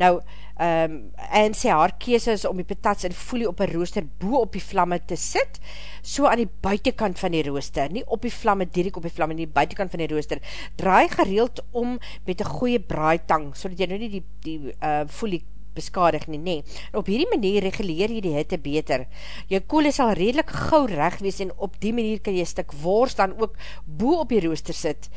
Nou, um, en sy haar kees is om die patats in foelie op een rooster boe op die vlamme te sit, so aan die buitenkant van die rooster, nie op die vlamme, direct op die vlamme, nie die buitenkant van die rooster, draai gereeld om met een goeie braaitang, so dat jy nou nie die, die uh, foelie beskadig nie, nee. En op hierdie manier reguleer jy die hitte beter. Jou kool is al redelijk gauw recht wees en op die manier kan jy stuk worst dan ook boe op die rooster sit.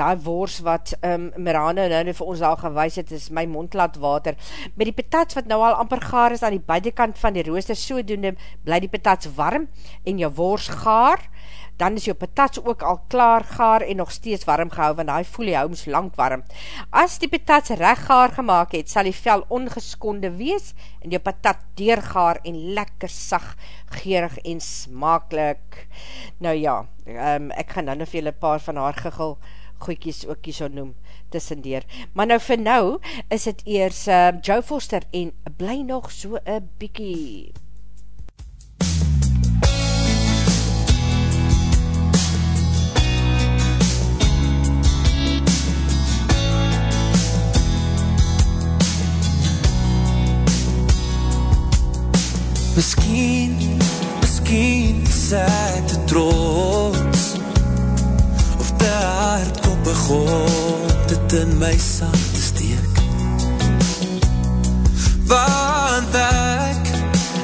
Daai worst wat um, Mirane nou vir ons al gewys het, is my mond laat water. Met die patats wat nou al amper gaar is aan die buitenkant van die rooster, so doen bly die patats warm en jou worst gaar, dan is jou patats ook al klaar gaar en nog steeds warm gehou, want hy voel die houms lang warm. As die patats recht gaar gemaakt het, sal die vel ongeskonde wees en jou patat deurgaar en lekker sag, geerig en smakelijk. Nou ja, um, ek gaan dan nog veel een paar van haar gegel goeikies ook hier so noem, tussendeer. Maar nou vir nou is het eers uh, Joe Foster en bly nog so een biekie. Miskien, miskien is ek te trots Of te hardkoppig om dit in my sak te steek. Want ek,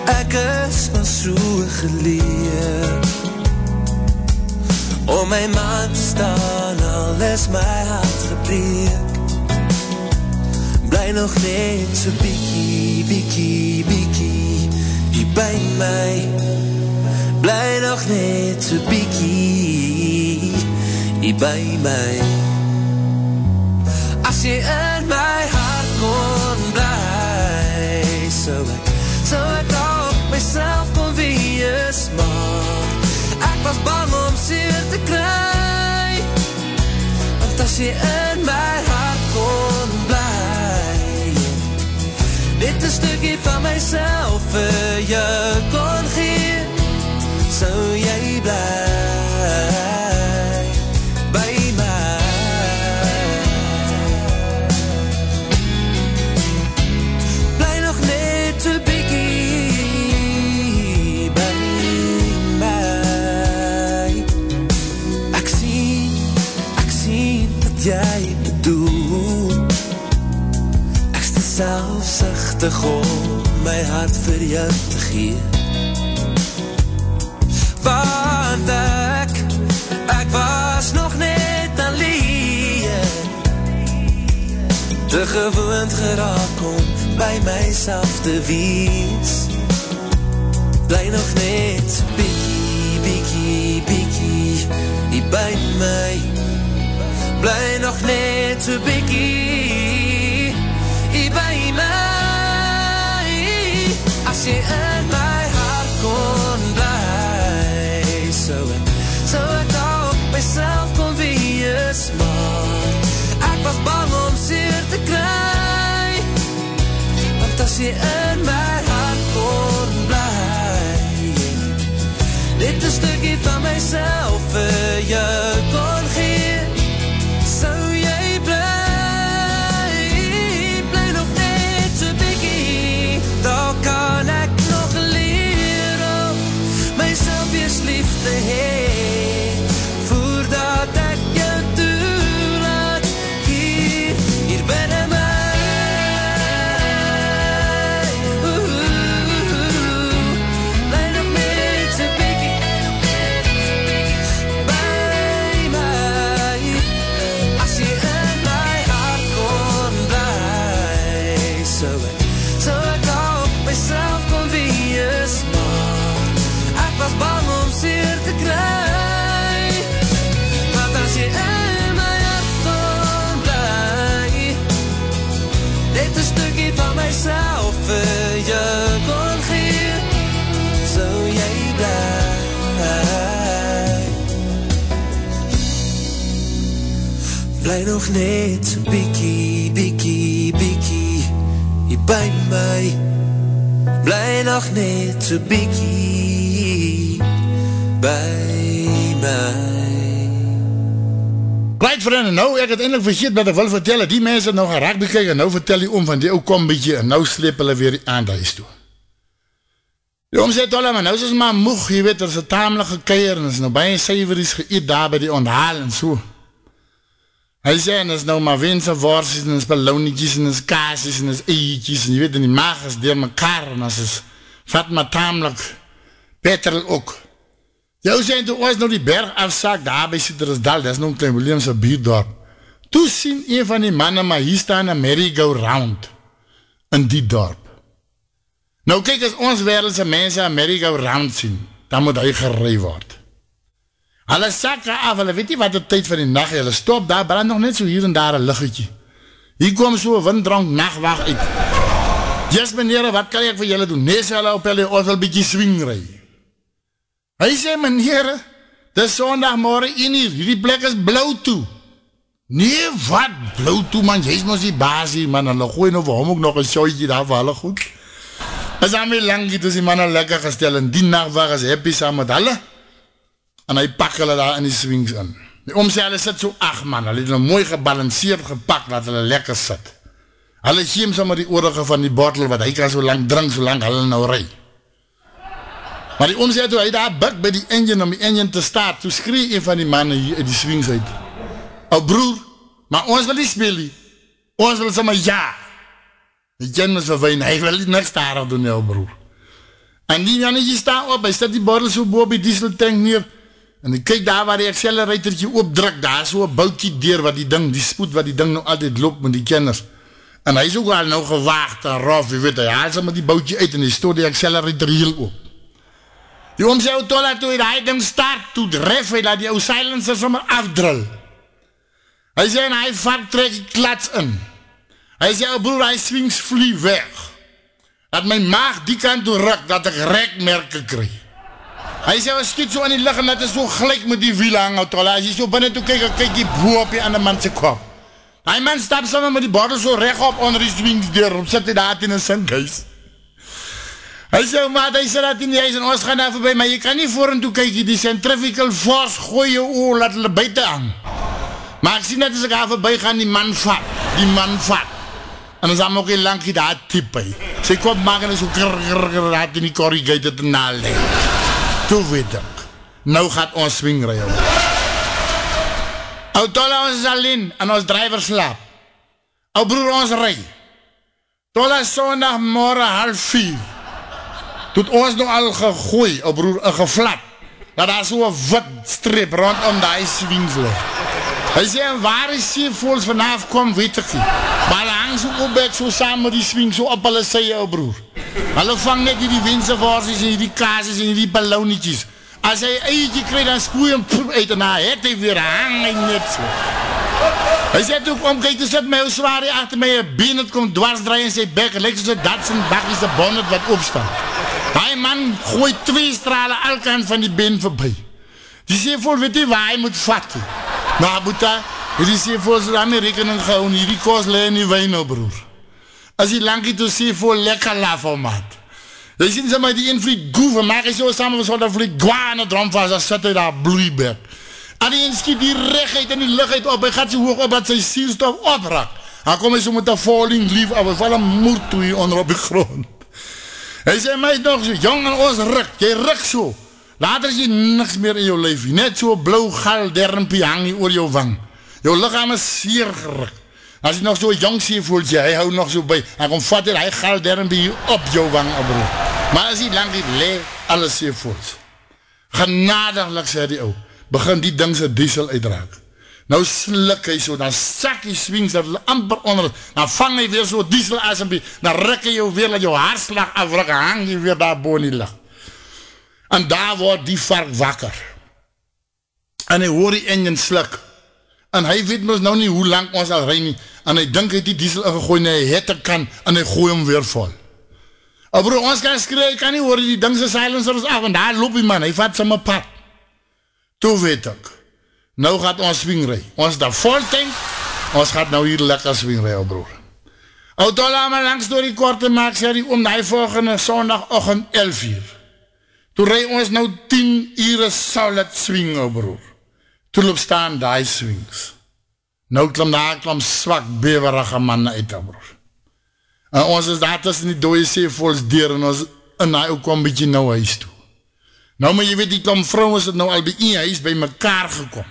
ek is maar so geleer. Om my man te staan, al is my hart gebreek. Bly nog net so biekie, biekie, biekie by my. Bly nog net so biekie Hier by my. As jy in my hart kon bly So ek, so ek ook myself kon wees Maar ek was bang om seer te kry. Want as jy in my hart kon Dit een stukje van vir jou selfsichtig om my hart vir jou te gee Want ek, ek was nog net alleen te gewoond geraak om by myself te wees. Bly nog net biekie, biekie, biekie, hier by my. Bly nog net biekie, As jy in my hart kon bly, so ek, so ek ook myself kon wees, maar ek was bang om seer te kry, want as jy in my hart kon bly, net een stukje van myself vir jou kon so biekie By my Right vrienden, nou ek het eindelijk vergeet wat ek wil vertellen. Die mense het nou gaan raak bekijk en nou vertel die oom van die ou kom beetje en nou sleep hulle weer aan die huis toe. Die oom sê tolle, maar nou is ons maar moeg, jy weet, er is een tamelijk gekeier en er is nou baie syveries geëet daar by die onthaal en so. Hy sê, en is nou maar wense worsies en is ballonietjes en is kaasies en is eitjes en jy weet, en die maag is door mekaar en as is vat maar tamelijk petrol ook. Jou sê, en toe ons nou die berg afsak, daar by Sieterisdal, dat is nou een klein Williamse bierdorp. Toe sien een van die mannen, maar hier staan een merry-go-round in die dorp. Nou kyk, as ons wereldse mense een merry-go-round sien, dan moet hy gerei word. Hulle sakke af, hulle weet nie wat die tyd van die nacht, hulle stop daar, brand nog net so hier en daar een liggetje. Hier kom so een winddronk nachtwacht uit. Yes meneer, wat kan ek vir julle doen? Nee, sê hulle op hulle, ons wil bykie swing rij. Hy sê, meneer, dis sondagmorgen 1 uur, hierdie plek is blauw toe. Nee, wat blauw toe, man, jy is mos die basie, man, hulle gooi nou vir hom ook nog een showtje daar vir hulle goed. Is aan my langie, toe is die manne lekker gestel, en die nachtwacht is happy saam met hulle, en hy pak hulle daar in die swings in. Die oom sê, hulle sit so ach man, hulle het nou mooi gebalanceerd gepak, dat hulle lekker sit. Hulle siem sommer die oorige van die bottle, wat hy kan so lang drink, so lang hulle nou rij. Maar die sê, toe hy daar buk by die engine, om die engine te staat, toe skree een van die mannen hier in die swings uit. O broer, maar ons wil nie speel nie. Ons wil sommer ja. Die ken ons verwijn, hy wil nie niks daarop doen, jou broer. En die mannetje staan op, hy stel die bottle so boop die diesel tank neer, en hy kyk daar waar die acceleratortje opdruk, daar is so een boutje deur wat die ding, die spoed wat die ding nou altyd loop met die kenners. En hy is ook al nou gewaagd en rof, jy weet, hy haal sy met die boutje uit en hy stoot die accelerator heel op. Die oom sê, ou tolla, toe hy die ding start, toe ref hy dat die ou silencer sommer afdril. Hy sê, en hy vat trek die klats in. Hy sê, ou broer, hy swings vlie weg. Dat my maag die kant toe ruk, dat ek rekmerke kry. Hy sê, hy skiet so in die licht en dat is so gelijk met die wiel hang, ou tolla. As jy so binnen toe kyk, kyk jy boe op die ander man se kop. Die man stap sommer met die bordel so recht op onder die swings deur, op sit hy daar in een sinkhuis. Hy sê, maat, hy sê dat in die huis en ons gaan daar voorbij, maar jy kan nie voor en toe kyk, die centrifugal force gooi jou oor, laat hulle buiten hang. Maar ek sien dat as ek daar voorbij gaan, die man vat, die man vat. En ons hom ook heel lang daar typ by. Sy kop maak en so krr, krr, krr, raad in die corrugated naal leg. Toe weet ek, nou gaat ons swing rij op. Ou Tolla, ons is alleen, en ons driver slaap. Ou broer, ons rij. Tolla, sondagmorgen half vier. Toet ons nou al gegooi, ou broer, een geflat. Dat daar so een wit strip rondom die swings lig. Hy sê, en waar die seevoels vanaf kom, weet ek nie. Maar hulle hang so op bek, so saam met die swing, so op hulle sy jou broer. Hulle vang net die wense varsies en die kaasies en die ballonetjies. As hy eentje krijg, dan spoei hem uit en dan het hy weer hang hy net so. Hy sê toe kom, kijk, toe sit my hoe zwaar hier achter my been, het kom dwars draai in sy bek, lyk soos dat zijn bakjes de bonnet wat opstaan. Die man gooi twee stralen elkant van die been voorbij. Die sê vol, weet jy waar hy moet vat? Nou, boeta, die sê vol, so daarmee rekening gehou, hierdie koos leie in die wijn, nou broer. As die lankie toe sê vol, lekker laf, oh maat. Jy sien sy my die een vlieg goef, en maak hy so samen so dat vlieg gwa in het drom vast, dan sit hy daar bloeibek. En die een skiet die rechtheid en die lichtheid op, hy gaat so hoog op, dat sy sielstof oprak. Dan kom hy so met een falling leaf af, hy val een moer toe hier onder op die grond. Hy sê my nog so, jong en ons rik, jy rik so. Later is jy niks meer in jou lijf, net so blauw gal dermpie hang hier oor jou wang. Jou lichaam is seer gerik. As jy nog so jong sê voelt jy, hy hou nog so by, en kom vat hy, hy gal dermpie op jou wang, broer. Maar as hy lang die le, alles sê voelt. Genadiglik, sê die ou, begin die ding sy diesel uitraak. Nou slik hy so, dan sak die swings, dat amper onder, dan vang hy weer so diesel asempie, dan rik hy jou weer, dat jou haarslag afruk, hang hy weer daar boon die licht. En daar word die vark wakker. En hy hoor die engine slik. En hy weet ons nou nie hoe lang ons al rij nie. En hy dink hy die diesel ingegooi, en hy het kan, en hy gooi hom weer vol. O bro, ons kan skree, ek kan nie hoor, die ding sy silencer is af, en daar loop die man, hy vat sy my pad. Toe weet ek, nou gaat ons swingrij, ons daar vol tank, ons gaat nou hier lekker swingrij, o bro. O to laat my langs door die korte maak, sê die om die volgende sondagochtend 11 uur. Toe rij ons nou 10 uur solid swing, o bro. Toe loop staan die swings. Nou klim daar klim swak, beverige manne uit, o bro. En ons is daar tussen die dooie seevols deur en ons in hy ook kwam bykie nou huis toe. Nou maar jy weet die klam vrouwen is het nou al by een huis by mekaar gekom.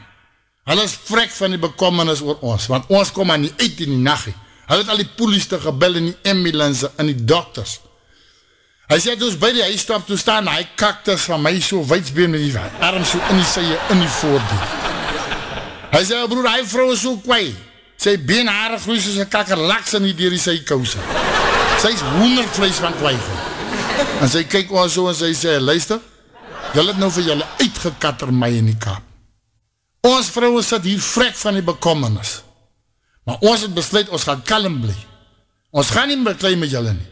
Hulle is vrek van die bekommenis oor ons, want ons kom aan die uit in die nacht. Hulle het al die polies te gebel in die ambulance en die dokters. Hy sê toe ons by die huis stap, toe staan hy kaktus van my so weidsbeen met die arm so in die sye in die voordeel. Hy sê, broer, hy vrou is so kwaai, sy beenhaare groei soos een kakker laks in die dier die sy kouse. Sy is hoendervlees van kwijgel. En sy kyk ons so en sy sê, luister, jylle het nou vir jylle uitgekatter my in die kaap. Ons vrouwe sit hier vrek van die bekommenis. Maar ons het besluit, ons gaan kalm bly. Ons gaan nie beklui met jylle nie.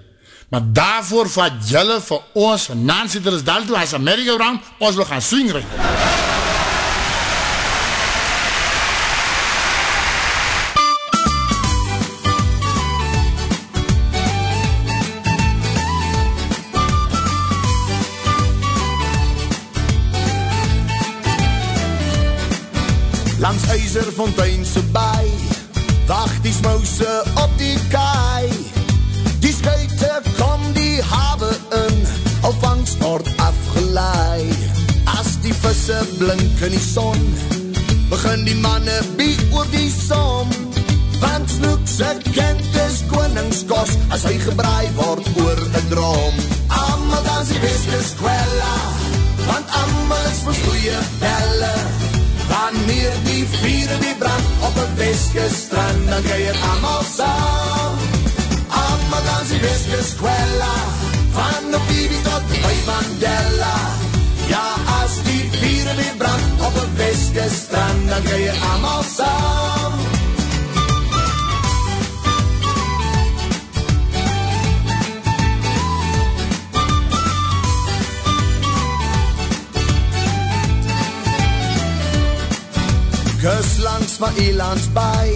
Maar daarvoor vat jylle vir ons, Nancy, er is daar toe, as Amerika round, ons wil gaan swing rijden. IJzerfonteinse baai Wacht die smouse op die kaai. Die skuite kom die hawe in Al vangst word afgelaai. As die visse blink in die son Begin die manne bie oor die som. Want snoekse kind is koningskos As hy gebraai word oor een drom Amal dans die beskes kwella Want amal is vir op een weske strand, dan kan je allemaal saam. Allemaal dans die weske squella, van de Bibi tot bij Mandela. Ja, als die vieren die brand op een weske strand, dan kan je allemaal saam. Langs van Elandsbaai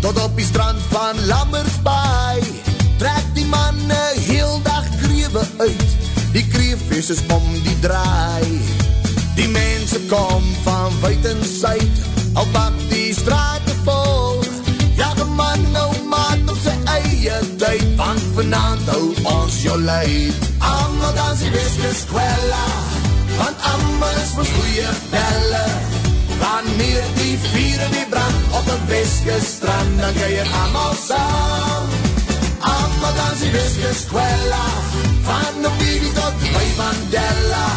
Tot op die strand van Lammersbaai Trek die manne heel dag krewe uit. Die kreefjes is om die draai. Die mense kom van weit en suid Al pak die straat vol. Ja, die man nou maat op sy eie tyd Want vanavond hou ons jou leid. Amal dans die weskes kwella Want amal is vir goeie belle Wanneer die vieren die brand op een weske strand, dan kan je allemaal saam. Allemaal dans die weske squella, van de Bibi tot bij Mandela.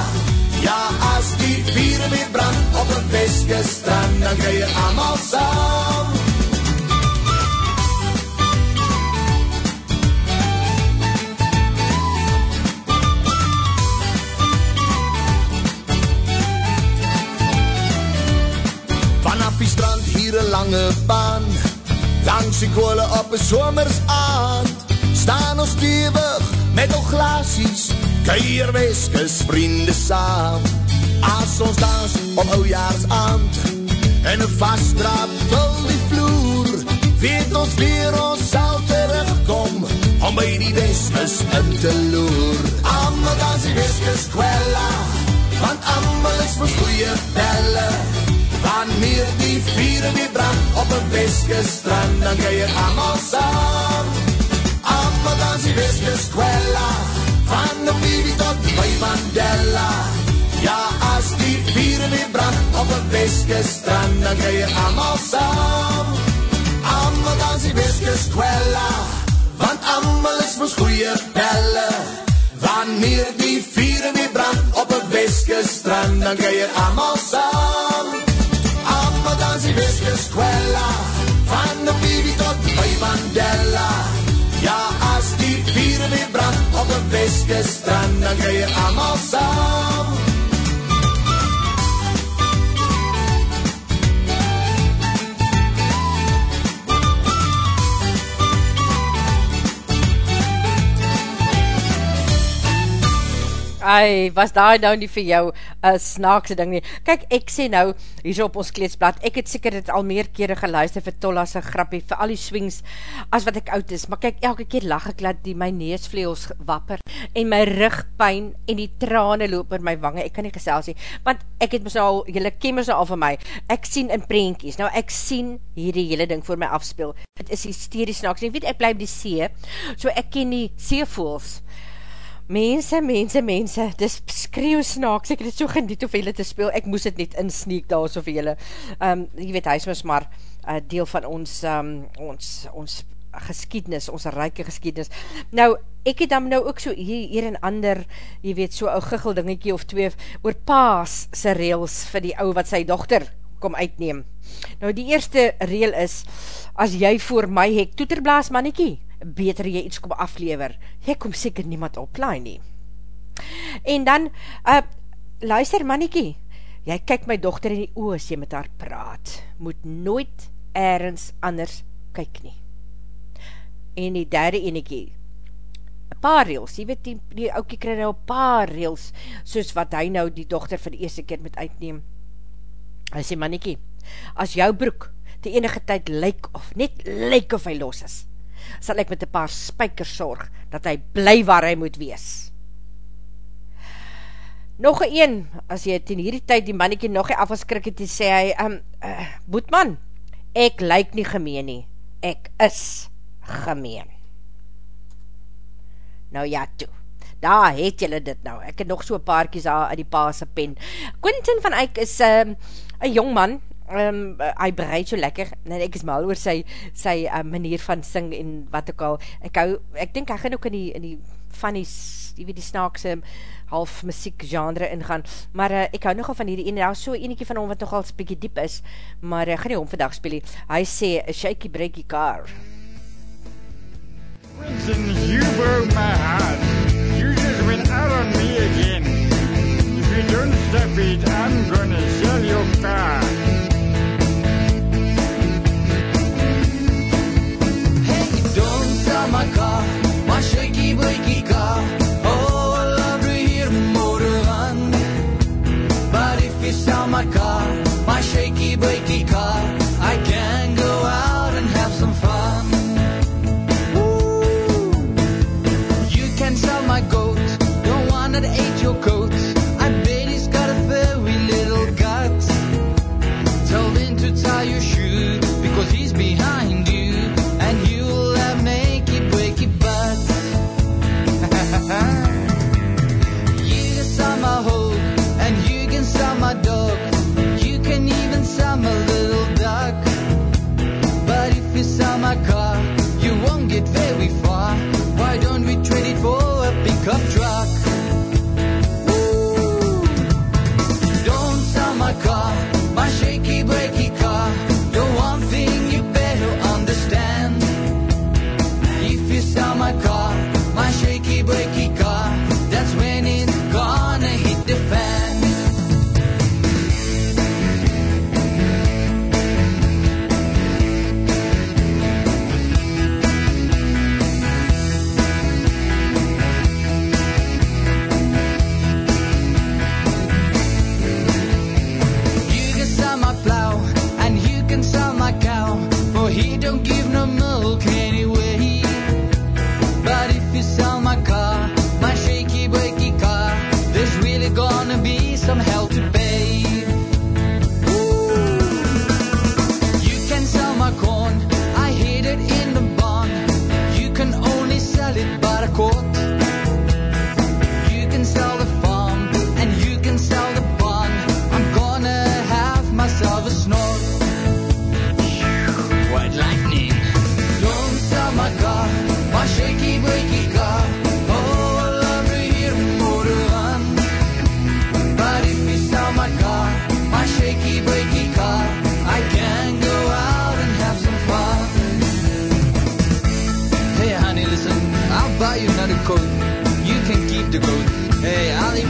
Ja, als die vieren die brand op een weske strand, dan kan je allemaal saam. Langs die koole op een somers aand Staan ons stevig met al glaasies Keierweskes vriende saam. As ons dans op oujaars aand En een vastdraap vul die vloer. Weet ons weer ons sal terugkom. Om by die weskes in te loer. Amme dans die weskes kwella. Want amme is vir goeie belle Wanneer die vieren weer brand op een weske strand, dan kan je allemaal saam. Allemaal dans die weske squella, van de baby tot bij Mandela. Ja, als die vieren weer brand op een weske strand, dan kan je allemaal saam. Allemaal dans die weske squella, want allemaal is voor goeie bellen. Wanneer die vieren weer brand op een weske strand, dan kan je allemaal saam dans die wiskerskwella Van de baby tot by Mandela. Ja, as die vieren weer brand op een wiskestrand Dan kan je allemaal saam Ai, was daar nou nie vir jou uh, snaakse ding nie. Kyk, ek sê nou, hier op ons kleedsblad, ek het seker dit al meer kere geluister vir Tolla's grappie, vir al die swings, as wat ek oud is. Maar kyk, elke keer lach ek laat die my neesvleels wapper, en my rugpijn, en die trane loop in my wange, ek kan nie gesels nie, want ek het mis al, jylle ken mis al van my, ek sien in prentjies, nou ek sien hierdie hele ding voor my afspeel, het is hysterisch snaaks, en weet, ek blijf die see, so ek ken die seevoels, Mense, mense, mense, dis skreeuw snaaks, ek het het so geniet of julle te speel, ek moes het net insneek daar so vir julle, um, jy weet, hy is mis maar uh, deel van ons, um, ons, ons geskiednis, ons reike geskiednis. Nou, ek het dan nou ook so hier, hier en ander, jy weet, so ou giggel dingetjie of twee, oor paas sy reels vir die ou wat sy dochter kom uitneem. Nou, die eerste reel is, as jy voor my hek toeterblaas mannekie, beter jy iets kom aflever, jy kom seker niemand oplaai nie. En dan, uh, luister mannekie, jy kyk my dochter in die oor as jy met haar praat, moet nooit ergens anders kyk nie. En die derde enekie, paar reels, jy weet die, die oukie kry nou paar reels, soos wat hy nou die dochter vir die eerste keer moet uitneem. Hy sê mannekie, as jou broek die enige tyd lyk of net lyk of hy los is, sal ek met een paar spijkers sorg, dat hy bly waar hy moet wees. Nog een, as jy ten hierdie tyd die manneke nog een afgeskrik het, sê hy, um, uh, Boetman, ek lyk nie gemeen nie, ek is gemeen. Nou ja, toe, daar het jylle dit nou, ek het nog so paar kies aan die paase pen. Quentin van Eyck is um, een jong man, um, hy bereid so lekker, en ek is mal oor sy, sy uh, manier van sing en wat ook al, ek hou, ek denk hy gaan ook in die, in die funny, die weet die snaakse half muziek genre ingaan, maar uh, ek hou nogal van hierdie ene, daar is so eniekie van hom wat nogal spiekie diep is, maar uh, gaan nie hom vandag speel, hy sê, a shaky breaky car. Winston, you broke my heart, you just went out on me again, if you don't stop it, I'm gonna sell your car. My car, my shaky breaky car. Oh, I love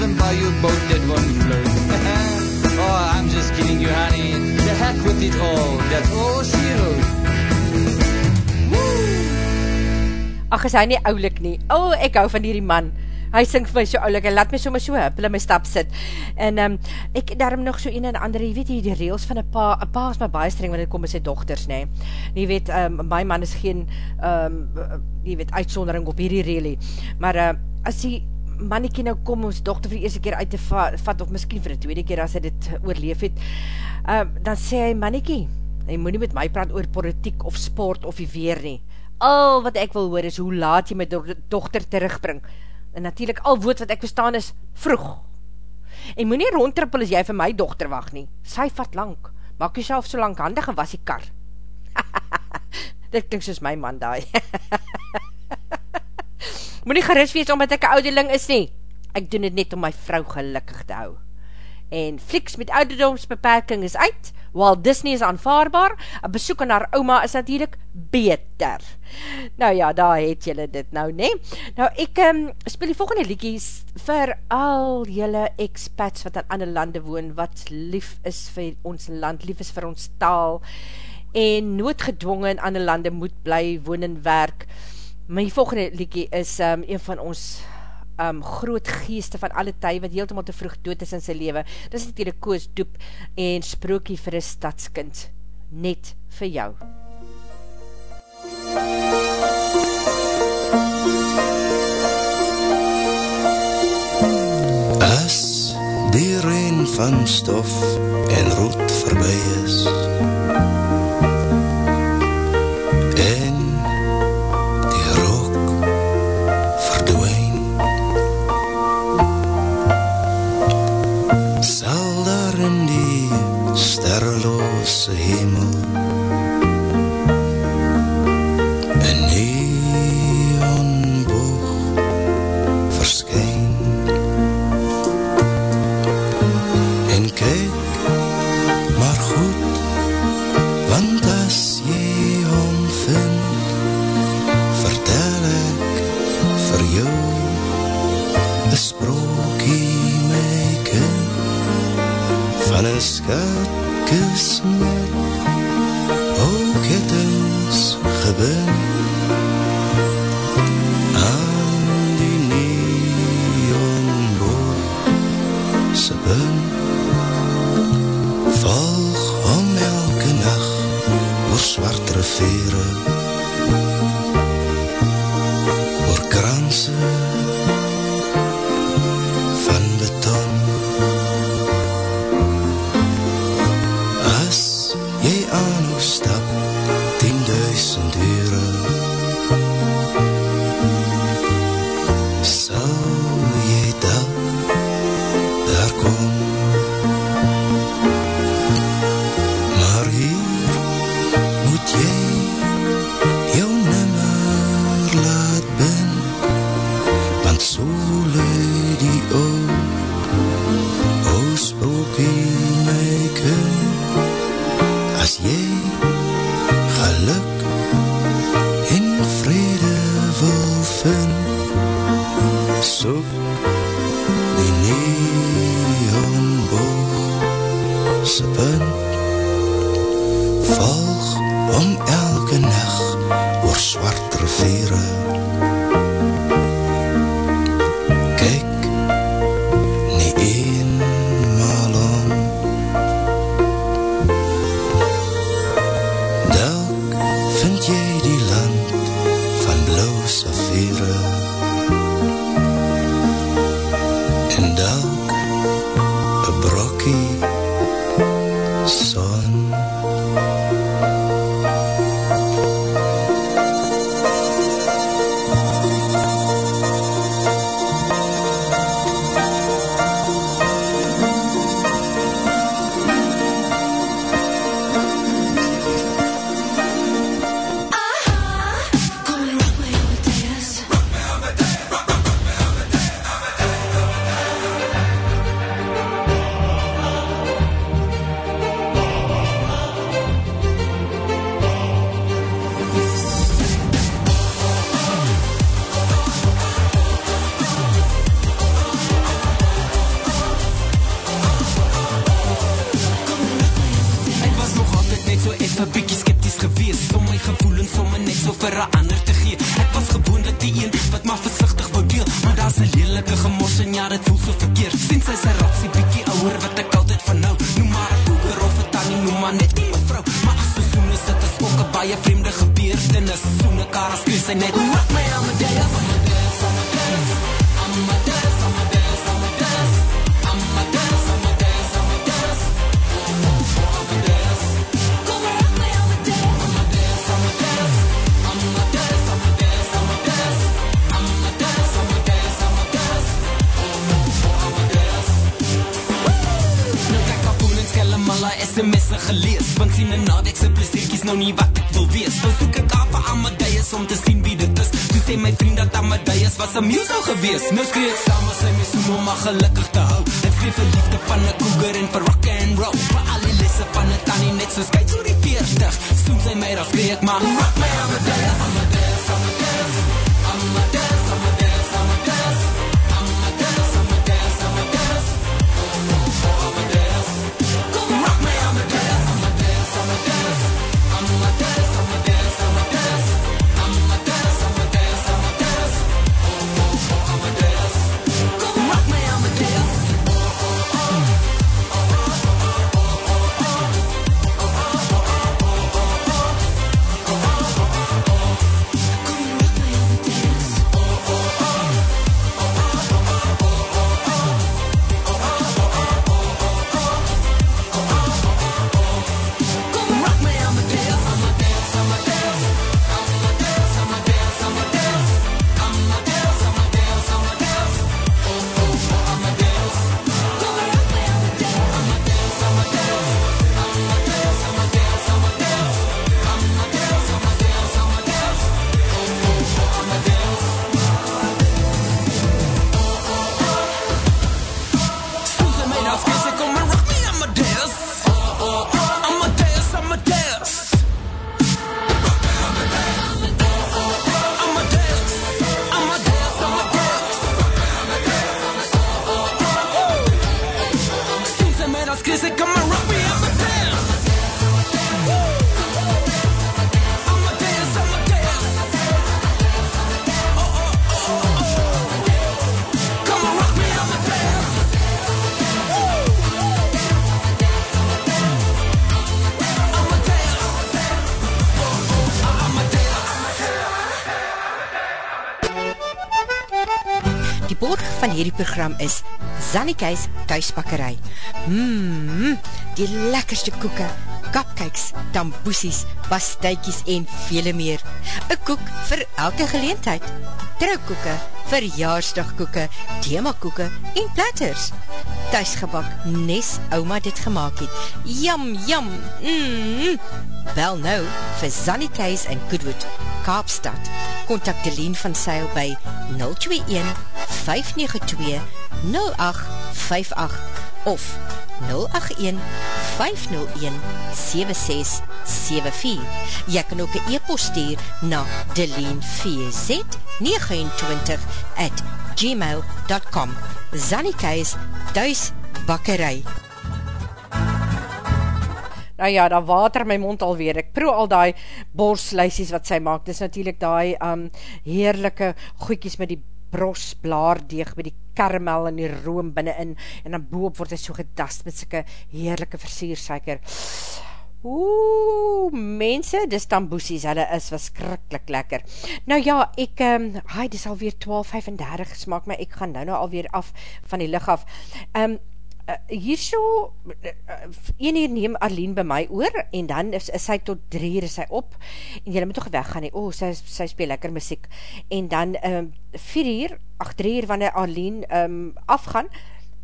and buy you a boat that won't float. oh, I'm just kidding you, honey. The heck with it all. That's all she wrote. Ach, is hy nie oulik nie. O, oh, ek hou van hierdie man. Hy sing vir my so oulik, en laat my so my so hup, my stap sit. En um, ek daarom nog so een en ander, jy weet die reels van een pa, een pa is my baie streng, wanneer het kom met sy dochters, nee. En jy weet, um, my man is geen, um, jy weet, uitsondering op hierdie reelie. Maar uh, as die mannetjie nou kom om sy dochter vir die eerste keer uit te va vat, of miskien vir die tweede keer as hy dit oorleef het, uh, dan sê hy, mannetjie, hy moet nie met my praat oor politiek of sport of die weer nie al wat ek wil hoor is hoe laat jy my do dochter terugbring. En natuurlijk al woord wat ek verstaan is vroeg. En moet nie rondtrippel as jy vir my dochter wacht nie. Sy vat lang. Maak jy so lang handig en was die kar. (laughs) Dit klink soos my man daai. (laughs) moet nie geris wees omdat ek een ouderling is nie. Ek doen het net om my vrou gelukkig te hou. En flieks met ouderdomsbeperking is uit, Walt Disney is aanvaarbaar, een besoek aan haar oma is natuurlijk beter. Nou ja, daar het jylle dit nou, ne? Nou, ek um, speel die volgende liekies vir al jylle expats wat aan ander lande woon, wat lief is vir ons land, lief is vir ons taal, en noodgedwongen in ander lande moet bly, woon en werk. My volgende liekie is um, een van ons um, groot geeste van alle tyd, wat heeltemal te vroeg dood is in sy leven. Dit is natuurlijk Koos Doep en Sprookie vir een stadskind. Net vir jou. As die reen van stof en roet voorbij is, Skat kus met ook het ons gebin aan die neonboog se bin volg om elke nacht oor zwart riviere oor kranse hierdie program is Zannikeis Thuisbakkerij. Mmm, die lekkerste koeke, kapkijks, tamboesies, pasteikies en vele meer. Een koek vir elke geleentheid. Trouwkoeke, verjaarsdagkoeke, themakoeke en platters. Thuisgebak, nes ouma dit gemaakt het. Jam, jam, mmm. Bel nou vir Zannikeis in Goodwood, Kaapstad. Contact Deleen van Seil by 021 592 0858 of 081 501 7674. Jy kan ook een e-post stuur na deleenvz29 at gmail.com Zannikeis Thuis Bakkerij Nou ja, dan water my mond alweer. Ek proe al die borsluisies wat sy maak. Dis natuurlijk die um, heerlijke goeikies met die bros blaardeeg, met die karamel en die room binnenin, en dan boop word hy so gedast met syke heerlijke versiersuiker. Oeh, mense, dis tamboesies, hulle is verskrikkelijk lekker. Nou ja, ek, um, hi, dis alweer 12.35 gesmaak, maar ek gaan nou nou alweer af van die lig af. Um, uh, hier so, uh, een uur neem Arlene by my oor, en dan is, is sy tot drie uur sy op, en jylle moet toch weggaan, nie, oh, sy, sy speel lekker muziek, en dan um, vier uur, ach, drie uur, wanneer Arlene um, afgaan,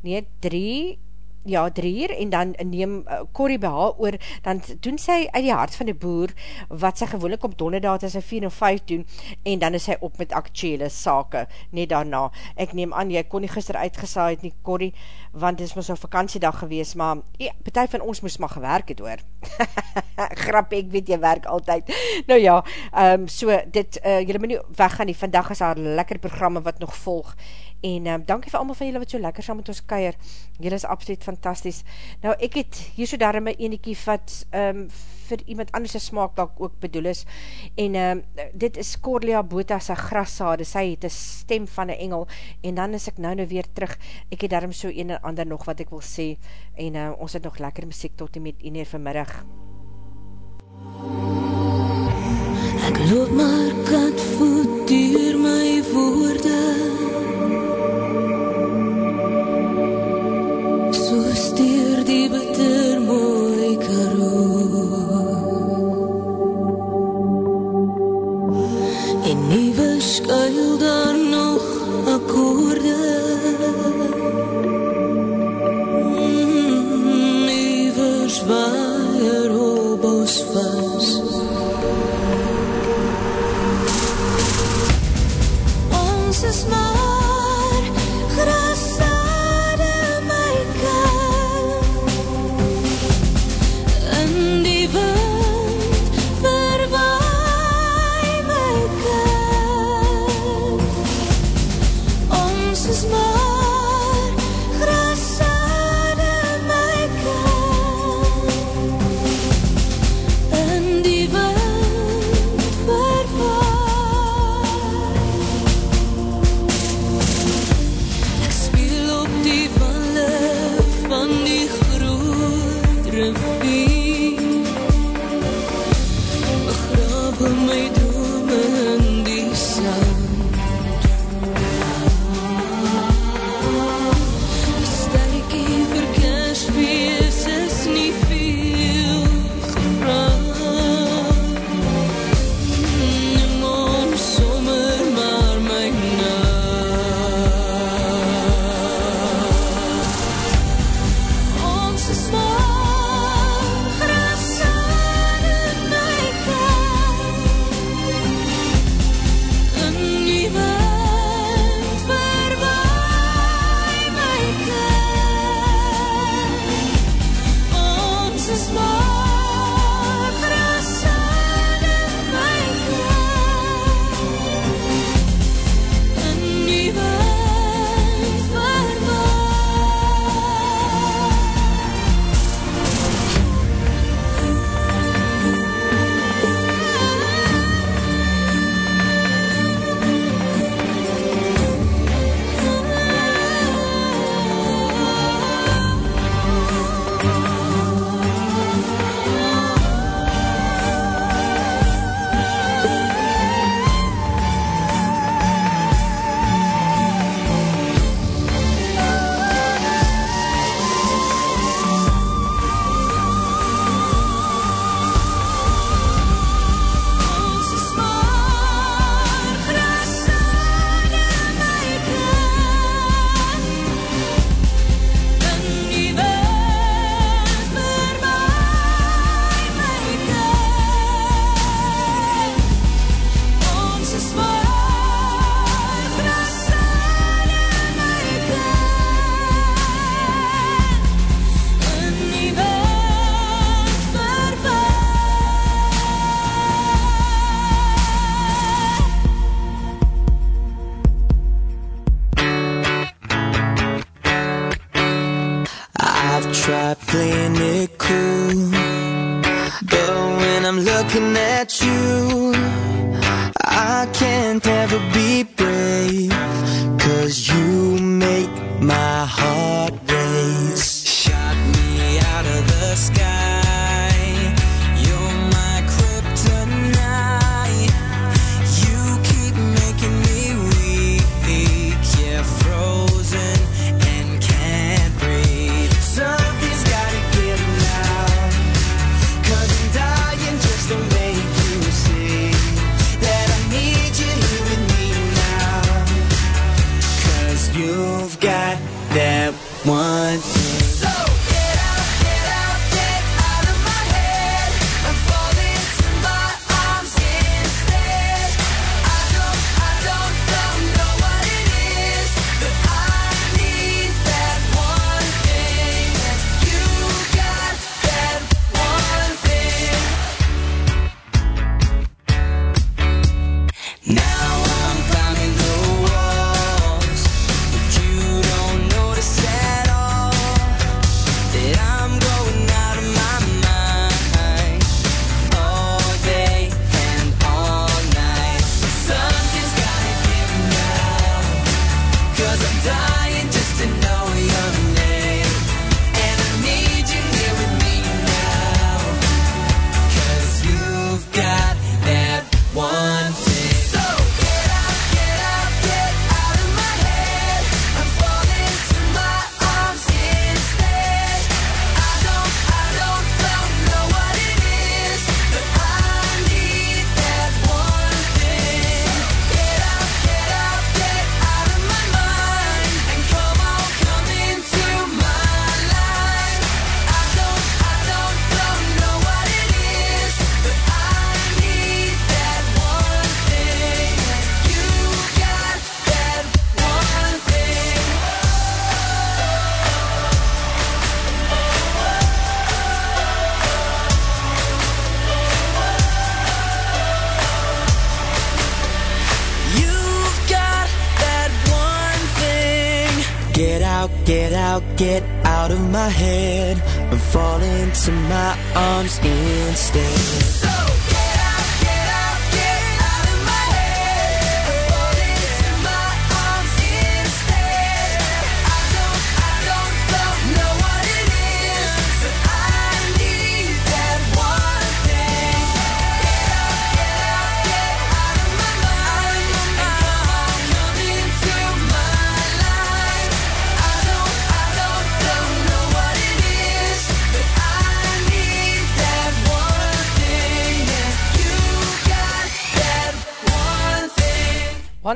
nee, drie, ja, drie uur, en dan neem uh, Corrie by haar oor, dan doen sy uit die hart van die boer, wat sy gewoonlik op donderdag as sy 4 of 5 doen, en dan is sy op met actuele sake, net daarna. Ek neem aan, jy kon nie gister uitgesaai het nie, Corrie, want dit is maar so vakantiedag gewees, maar ja, partij van ons moes maar gewerk het hoor. (laughs) Grap, ek weet jy werk altyd. Nou ja, um, so dit, uh, jylle moet nie weggaan nie, vandag is haar lekker programme wat nog volg, en um, dankie vir allemaal van julle wat so lekker saam met ons keier, julle is absoluut fantastisch. Nou, ek het hier so daar in my eniekie wat um, vir iemand anders smaak wat ook bedoel is, en um, dit is Corlia Bota sy grassade, sy het een stem van een engel, en dan is ek nou nou weer terug, ek het daarom so een en ander nog wat ek wil sê, en uh, ons het nog lekker muziek tot en met 1 uur vanmiddag. Ek loop maar kat voet duur my woorde Nieuwe skuil daar nog akkoorde. Mm, Nieuwe zwaaier op ons vast Ons is maar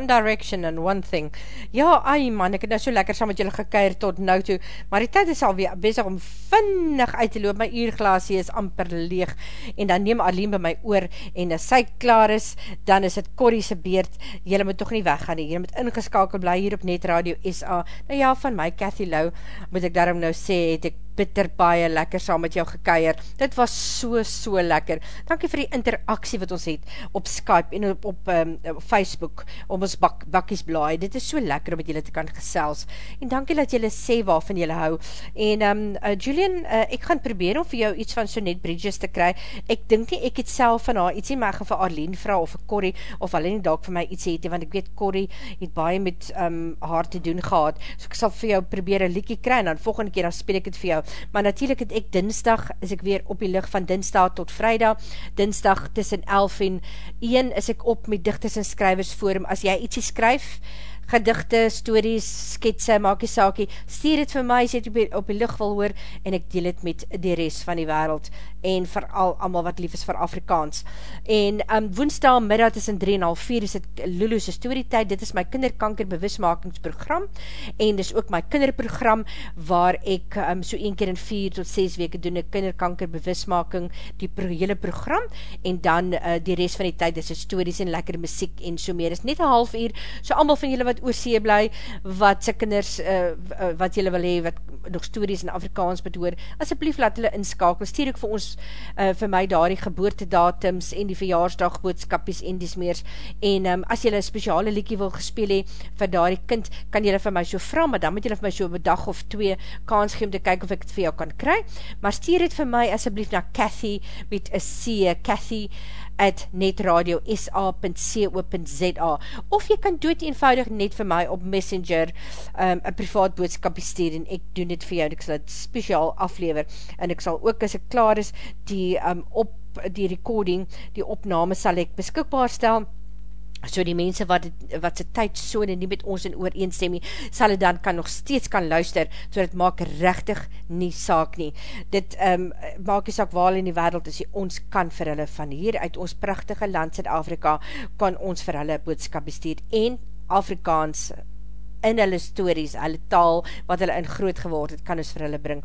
Direction and One Thing. Ja, ai man, ek het nou so lekker saam met julle gekeir tot nou toe, maar die tyd is alweer bezig om vinnig uit te loop, my uurglasie is amper leeg, en dan neem Arlene by my oor, en as sy klaar is, dan is het Corrie se beerd, julle moet toch nie weggaan nie, julle moet ingeskakel bly hier op Net Radio SA, nou ja, van my Cathy Lau, moet ek daarom nou sê, het ek bitter baie lekker saam met jou gekeier. Dit was so, so lekker. Dankie vir die interaksie wat ons het op Skype en op, op, um, Facebook, om ons bak, bakkies blaai. Dit is so lekker om met julle te kan gesels. En dankie dat julle sê waarvan julle hou. En um, uh, Julian, uh, ek gaan probeer om vir jou iets van Sonette Bridges te kry. Ek dink nie, ek het self van haar iets nie, maar ek gaan vir Arlene vrou of Corrie, of alleen dalk vir my iets het, want ek weet Corrie het baie met um, haar te doen gehad. So ek sal vir jou probeer een liekie kry, en dan volgende keer dan speel ek het vir jou maar natuurlijk het ek dinsdag, is ek weer op die licht van dinsdag tot vrijdag, dinsdag tussen 11 en 1 is ek op met dichters en skrywers forum, as jy ietsie skryf, gedigte, stories, sketse, maak jy saakie, stuur het vir my, jy het op die, lucht wil hoor, en ek deel het met die rest van die wereld, en vooral allemaal wat lief is vir Afrikaans. En um, woensdag middag tussen 3 en half 4 is het Lulu's storytijd, dit is my kinderkanker bewusmakingsprogram, en dit is ook my kinderprogram, waar ek um, so 1 keer in 4 tot 6 weke doen ek kinderkanker bewusmaking, die pro hele program, en dan uh, die rest van die tyd is het stories en lekker muziek en so meer, is net een half uur, so allemaal van julle wat wat oor see bly, wat sy kinders, uh, wat jylle wil hee, wat nog stories in Afrikaans bedoor, asjeblief laat hulle inskakel, stuur ek vir ons, uh, vir my daar die geboortedatums en die verjaarsdag boodskapies en dies meers, en um, as jylle een speciale liekie wil gespeel hee, vir daar die kind, kan jylle vir my so vraag, maar dan moet jylle vir my so een dag of twee kans gee om te kyk of ek het vir jou kan kry, maar stuur het vir my asjeblief na Cathy met een C, Cathy, at netradio.sa.co.za of jy kan dood eenvoudig net vir my op Messenger um, een privaat boodskap bestuur en ek doen dit vir jou en ek sal het speciaal aflever. En ek sal ook as ek klaar is die um, op die recording, die opname sal ek beskikbaar stel so die mense wat, het, wat sy tyd so nie met ons in ooreenstemming, sal het dan kan nog steeds kan luister, so dit maak rechtig nie saak nie. Dit um, maak nie saak waar in die wereld is, ons kan vir hulle van hier uit ons prachtige land Zuid-Afrika, kan ons vir hulle boodskap bestuur en Afrikaans in hulle stories, hulle taal, wat hulle in groot geword het, kan ons vir hulle bring.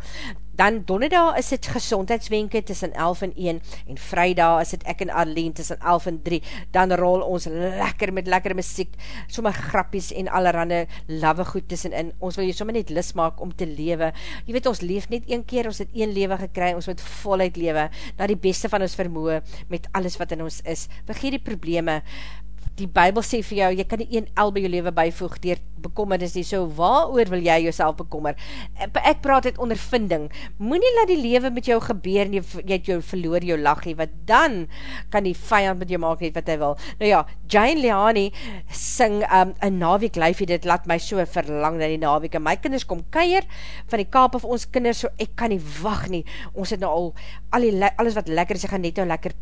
Dan donderdag is het gezondheidswenke tussen 11 en 1, en vrijdag is het ek en Arlene tussen 11 en 3, dan rol ons lekker met lekker muziek, sommer grappies en allerhande lave goed tussenin, ons wil jy sommer net lis maak om te lewe, jy weet ons leef net een keer, ons het een lewe gekry, ons moet voluit lewe, na die beste van ons vermoe, met alles wat in ons is, vergeet die probleme, die Bijbel sê vir jou, jy kan nie een el by jou leven bijvoeg, dier bekommernis nie, so waar oor wil jy jouself bekommer? Ek praat het ondervinding, moet nie laat die leven met jou gebeur, en jy, jy het jou verloor jou lachie, wat dan kan die vijand met jou maak net wat hy wil. Nou ja, Jane Leani sing um, een naweek lijfie, dit laat my so verlang na die naweek, en my kinders kom keier van die kaap of ons kinders, so ek kan nie wacht nie, ons het nou al, al die, alles wat lekker is, ek gaan net nou lekker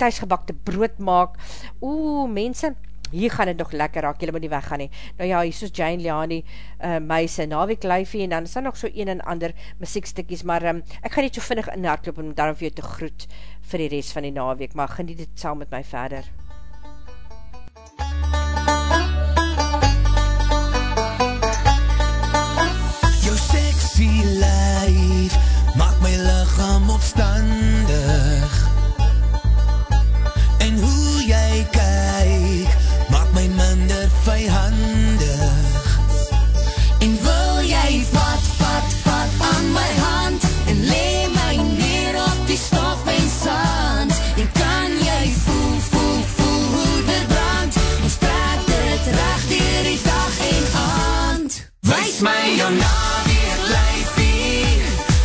thuisgebakte brood maak. Oeh, mense, hier gaan het nog lekker raak, jylle moet nie weggaan nie. Nou ja, hier soos Jane Liani, uh, meise, Navik Leifie, en dan is daar nog so een en ander muziekstikkies, maar um, ek ga net so vinnig in hardloop, om daarom vir jou te groet vir die rest van die Navik, maar geniet dit saam met my verder. Jou sexy lijf, maak my lichaam opstandig, Geef my jou naam weer lyfie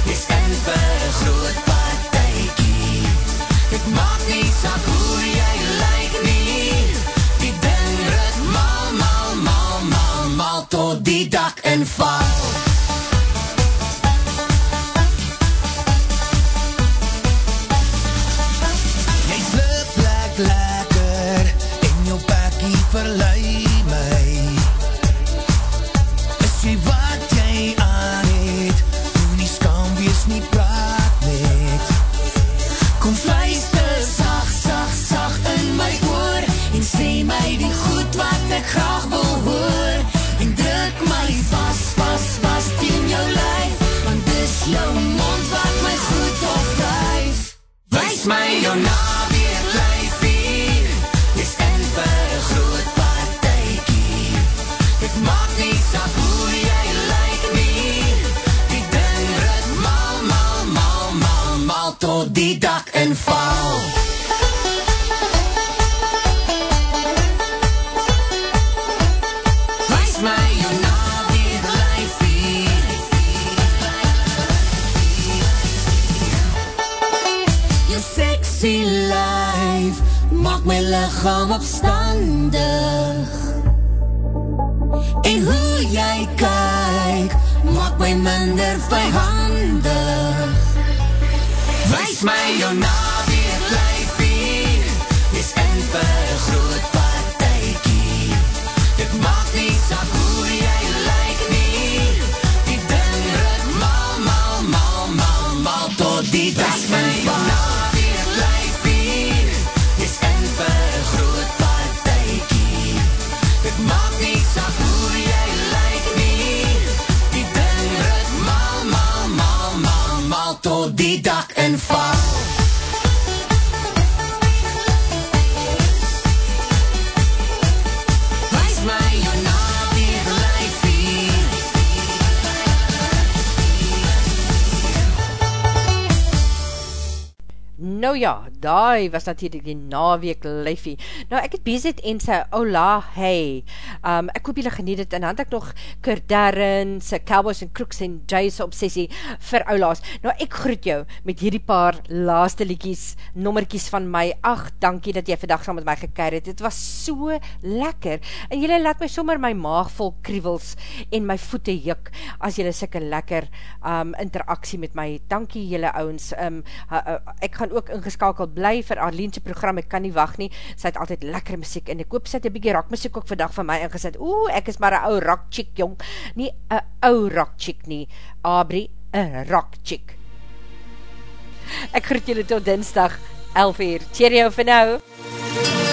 Jy's in vir een groot partijkie. Het maak nie saak hoe jy lyk nie. Die ding ruk mal, mal, mal, mal, mal Tot die dak inval. Daai was natuurlijk die naweek lyfie. Nou ek het bezit en sy Ola Hey. Um, ek hoop julle geniet het en dan ek nog Kurt Darren, sy Cowboys en Crooks en Jays obsessie vir Ola's. Nou ek groet jou met hierdie paar laaste liekies, nommerkies van my. Ach, dankie dat jy vandag saam met my gekeir het. Het was so lekker. En julle laat my sommer my maag vol kriewels en my voete juk as julle sikke lekker um, interaksie met my. Dankie julle ouwens. Um, uh, uh, ek gaan ook ingeskakeld bly vir Arlene'se program, ek kan nie wacht nie, sy het altyd lekker muziek, en ek hoop sy het een bykie rockmuziek ook vandag van my ingeset, oeh, ek is maar een ou rockchick, jong, nie een ou rockchick nie, Abri, een rockchick. Ek groet julle tot dinsdag, 11 uur, cheerio vir nou. in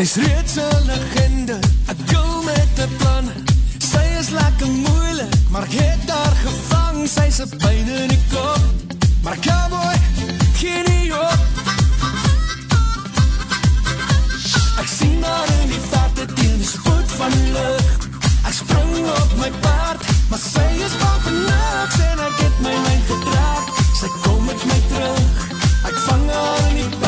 Sy's reeds een legende, ek deel met die planne Sy is lekker moeilik, maar ek het haar gevang. Sy's een pijn in die kop, maar cowboy, geen nie op. Ek sien haar in die verte teen die spoed van die lucht. Ek spring op my paard, maar sy is bang vir niks En ek het my lijn getraak, sy kom met my terug Ek vang haar in die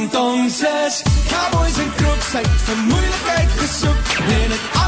Entonces, cowboys en crooks, zijn vermoeilijkheid gezocht. In het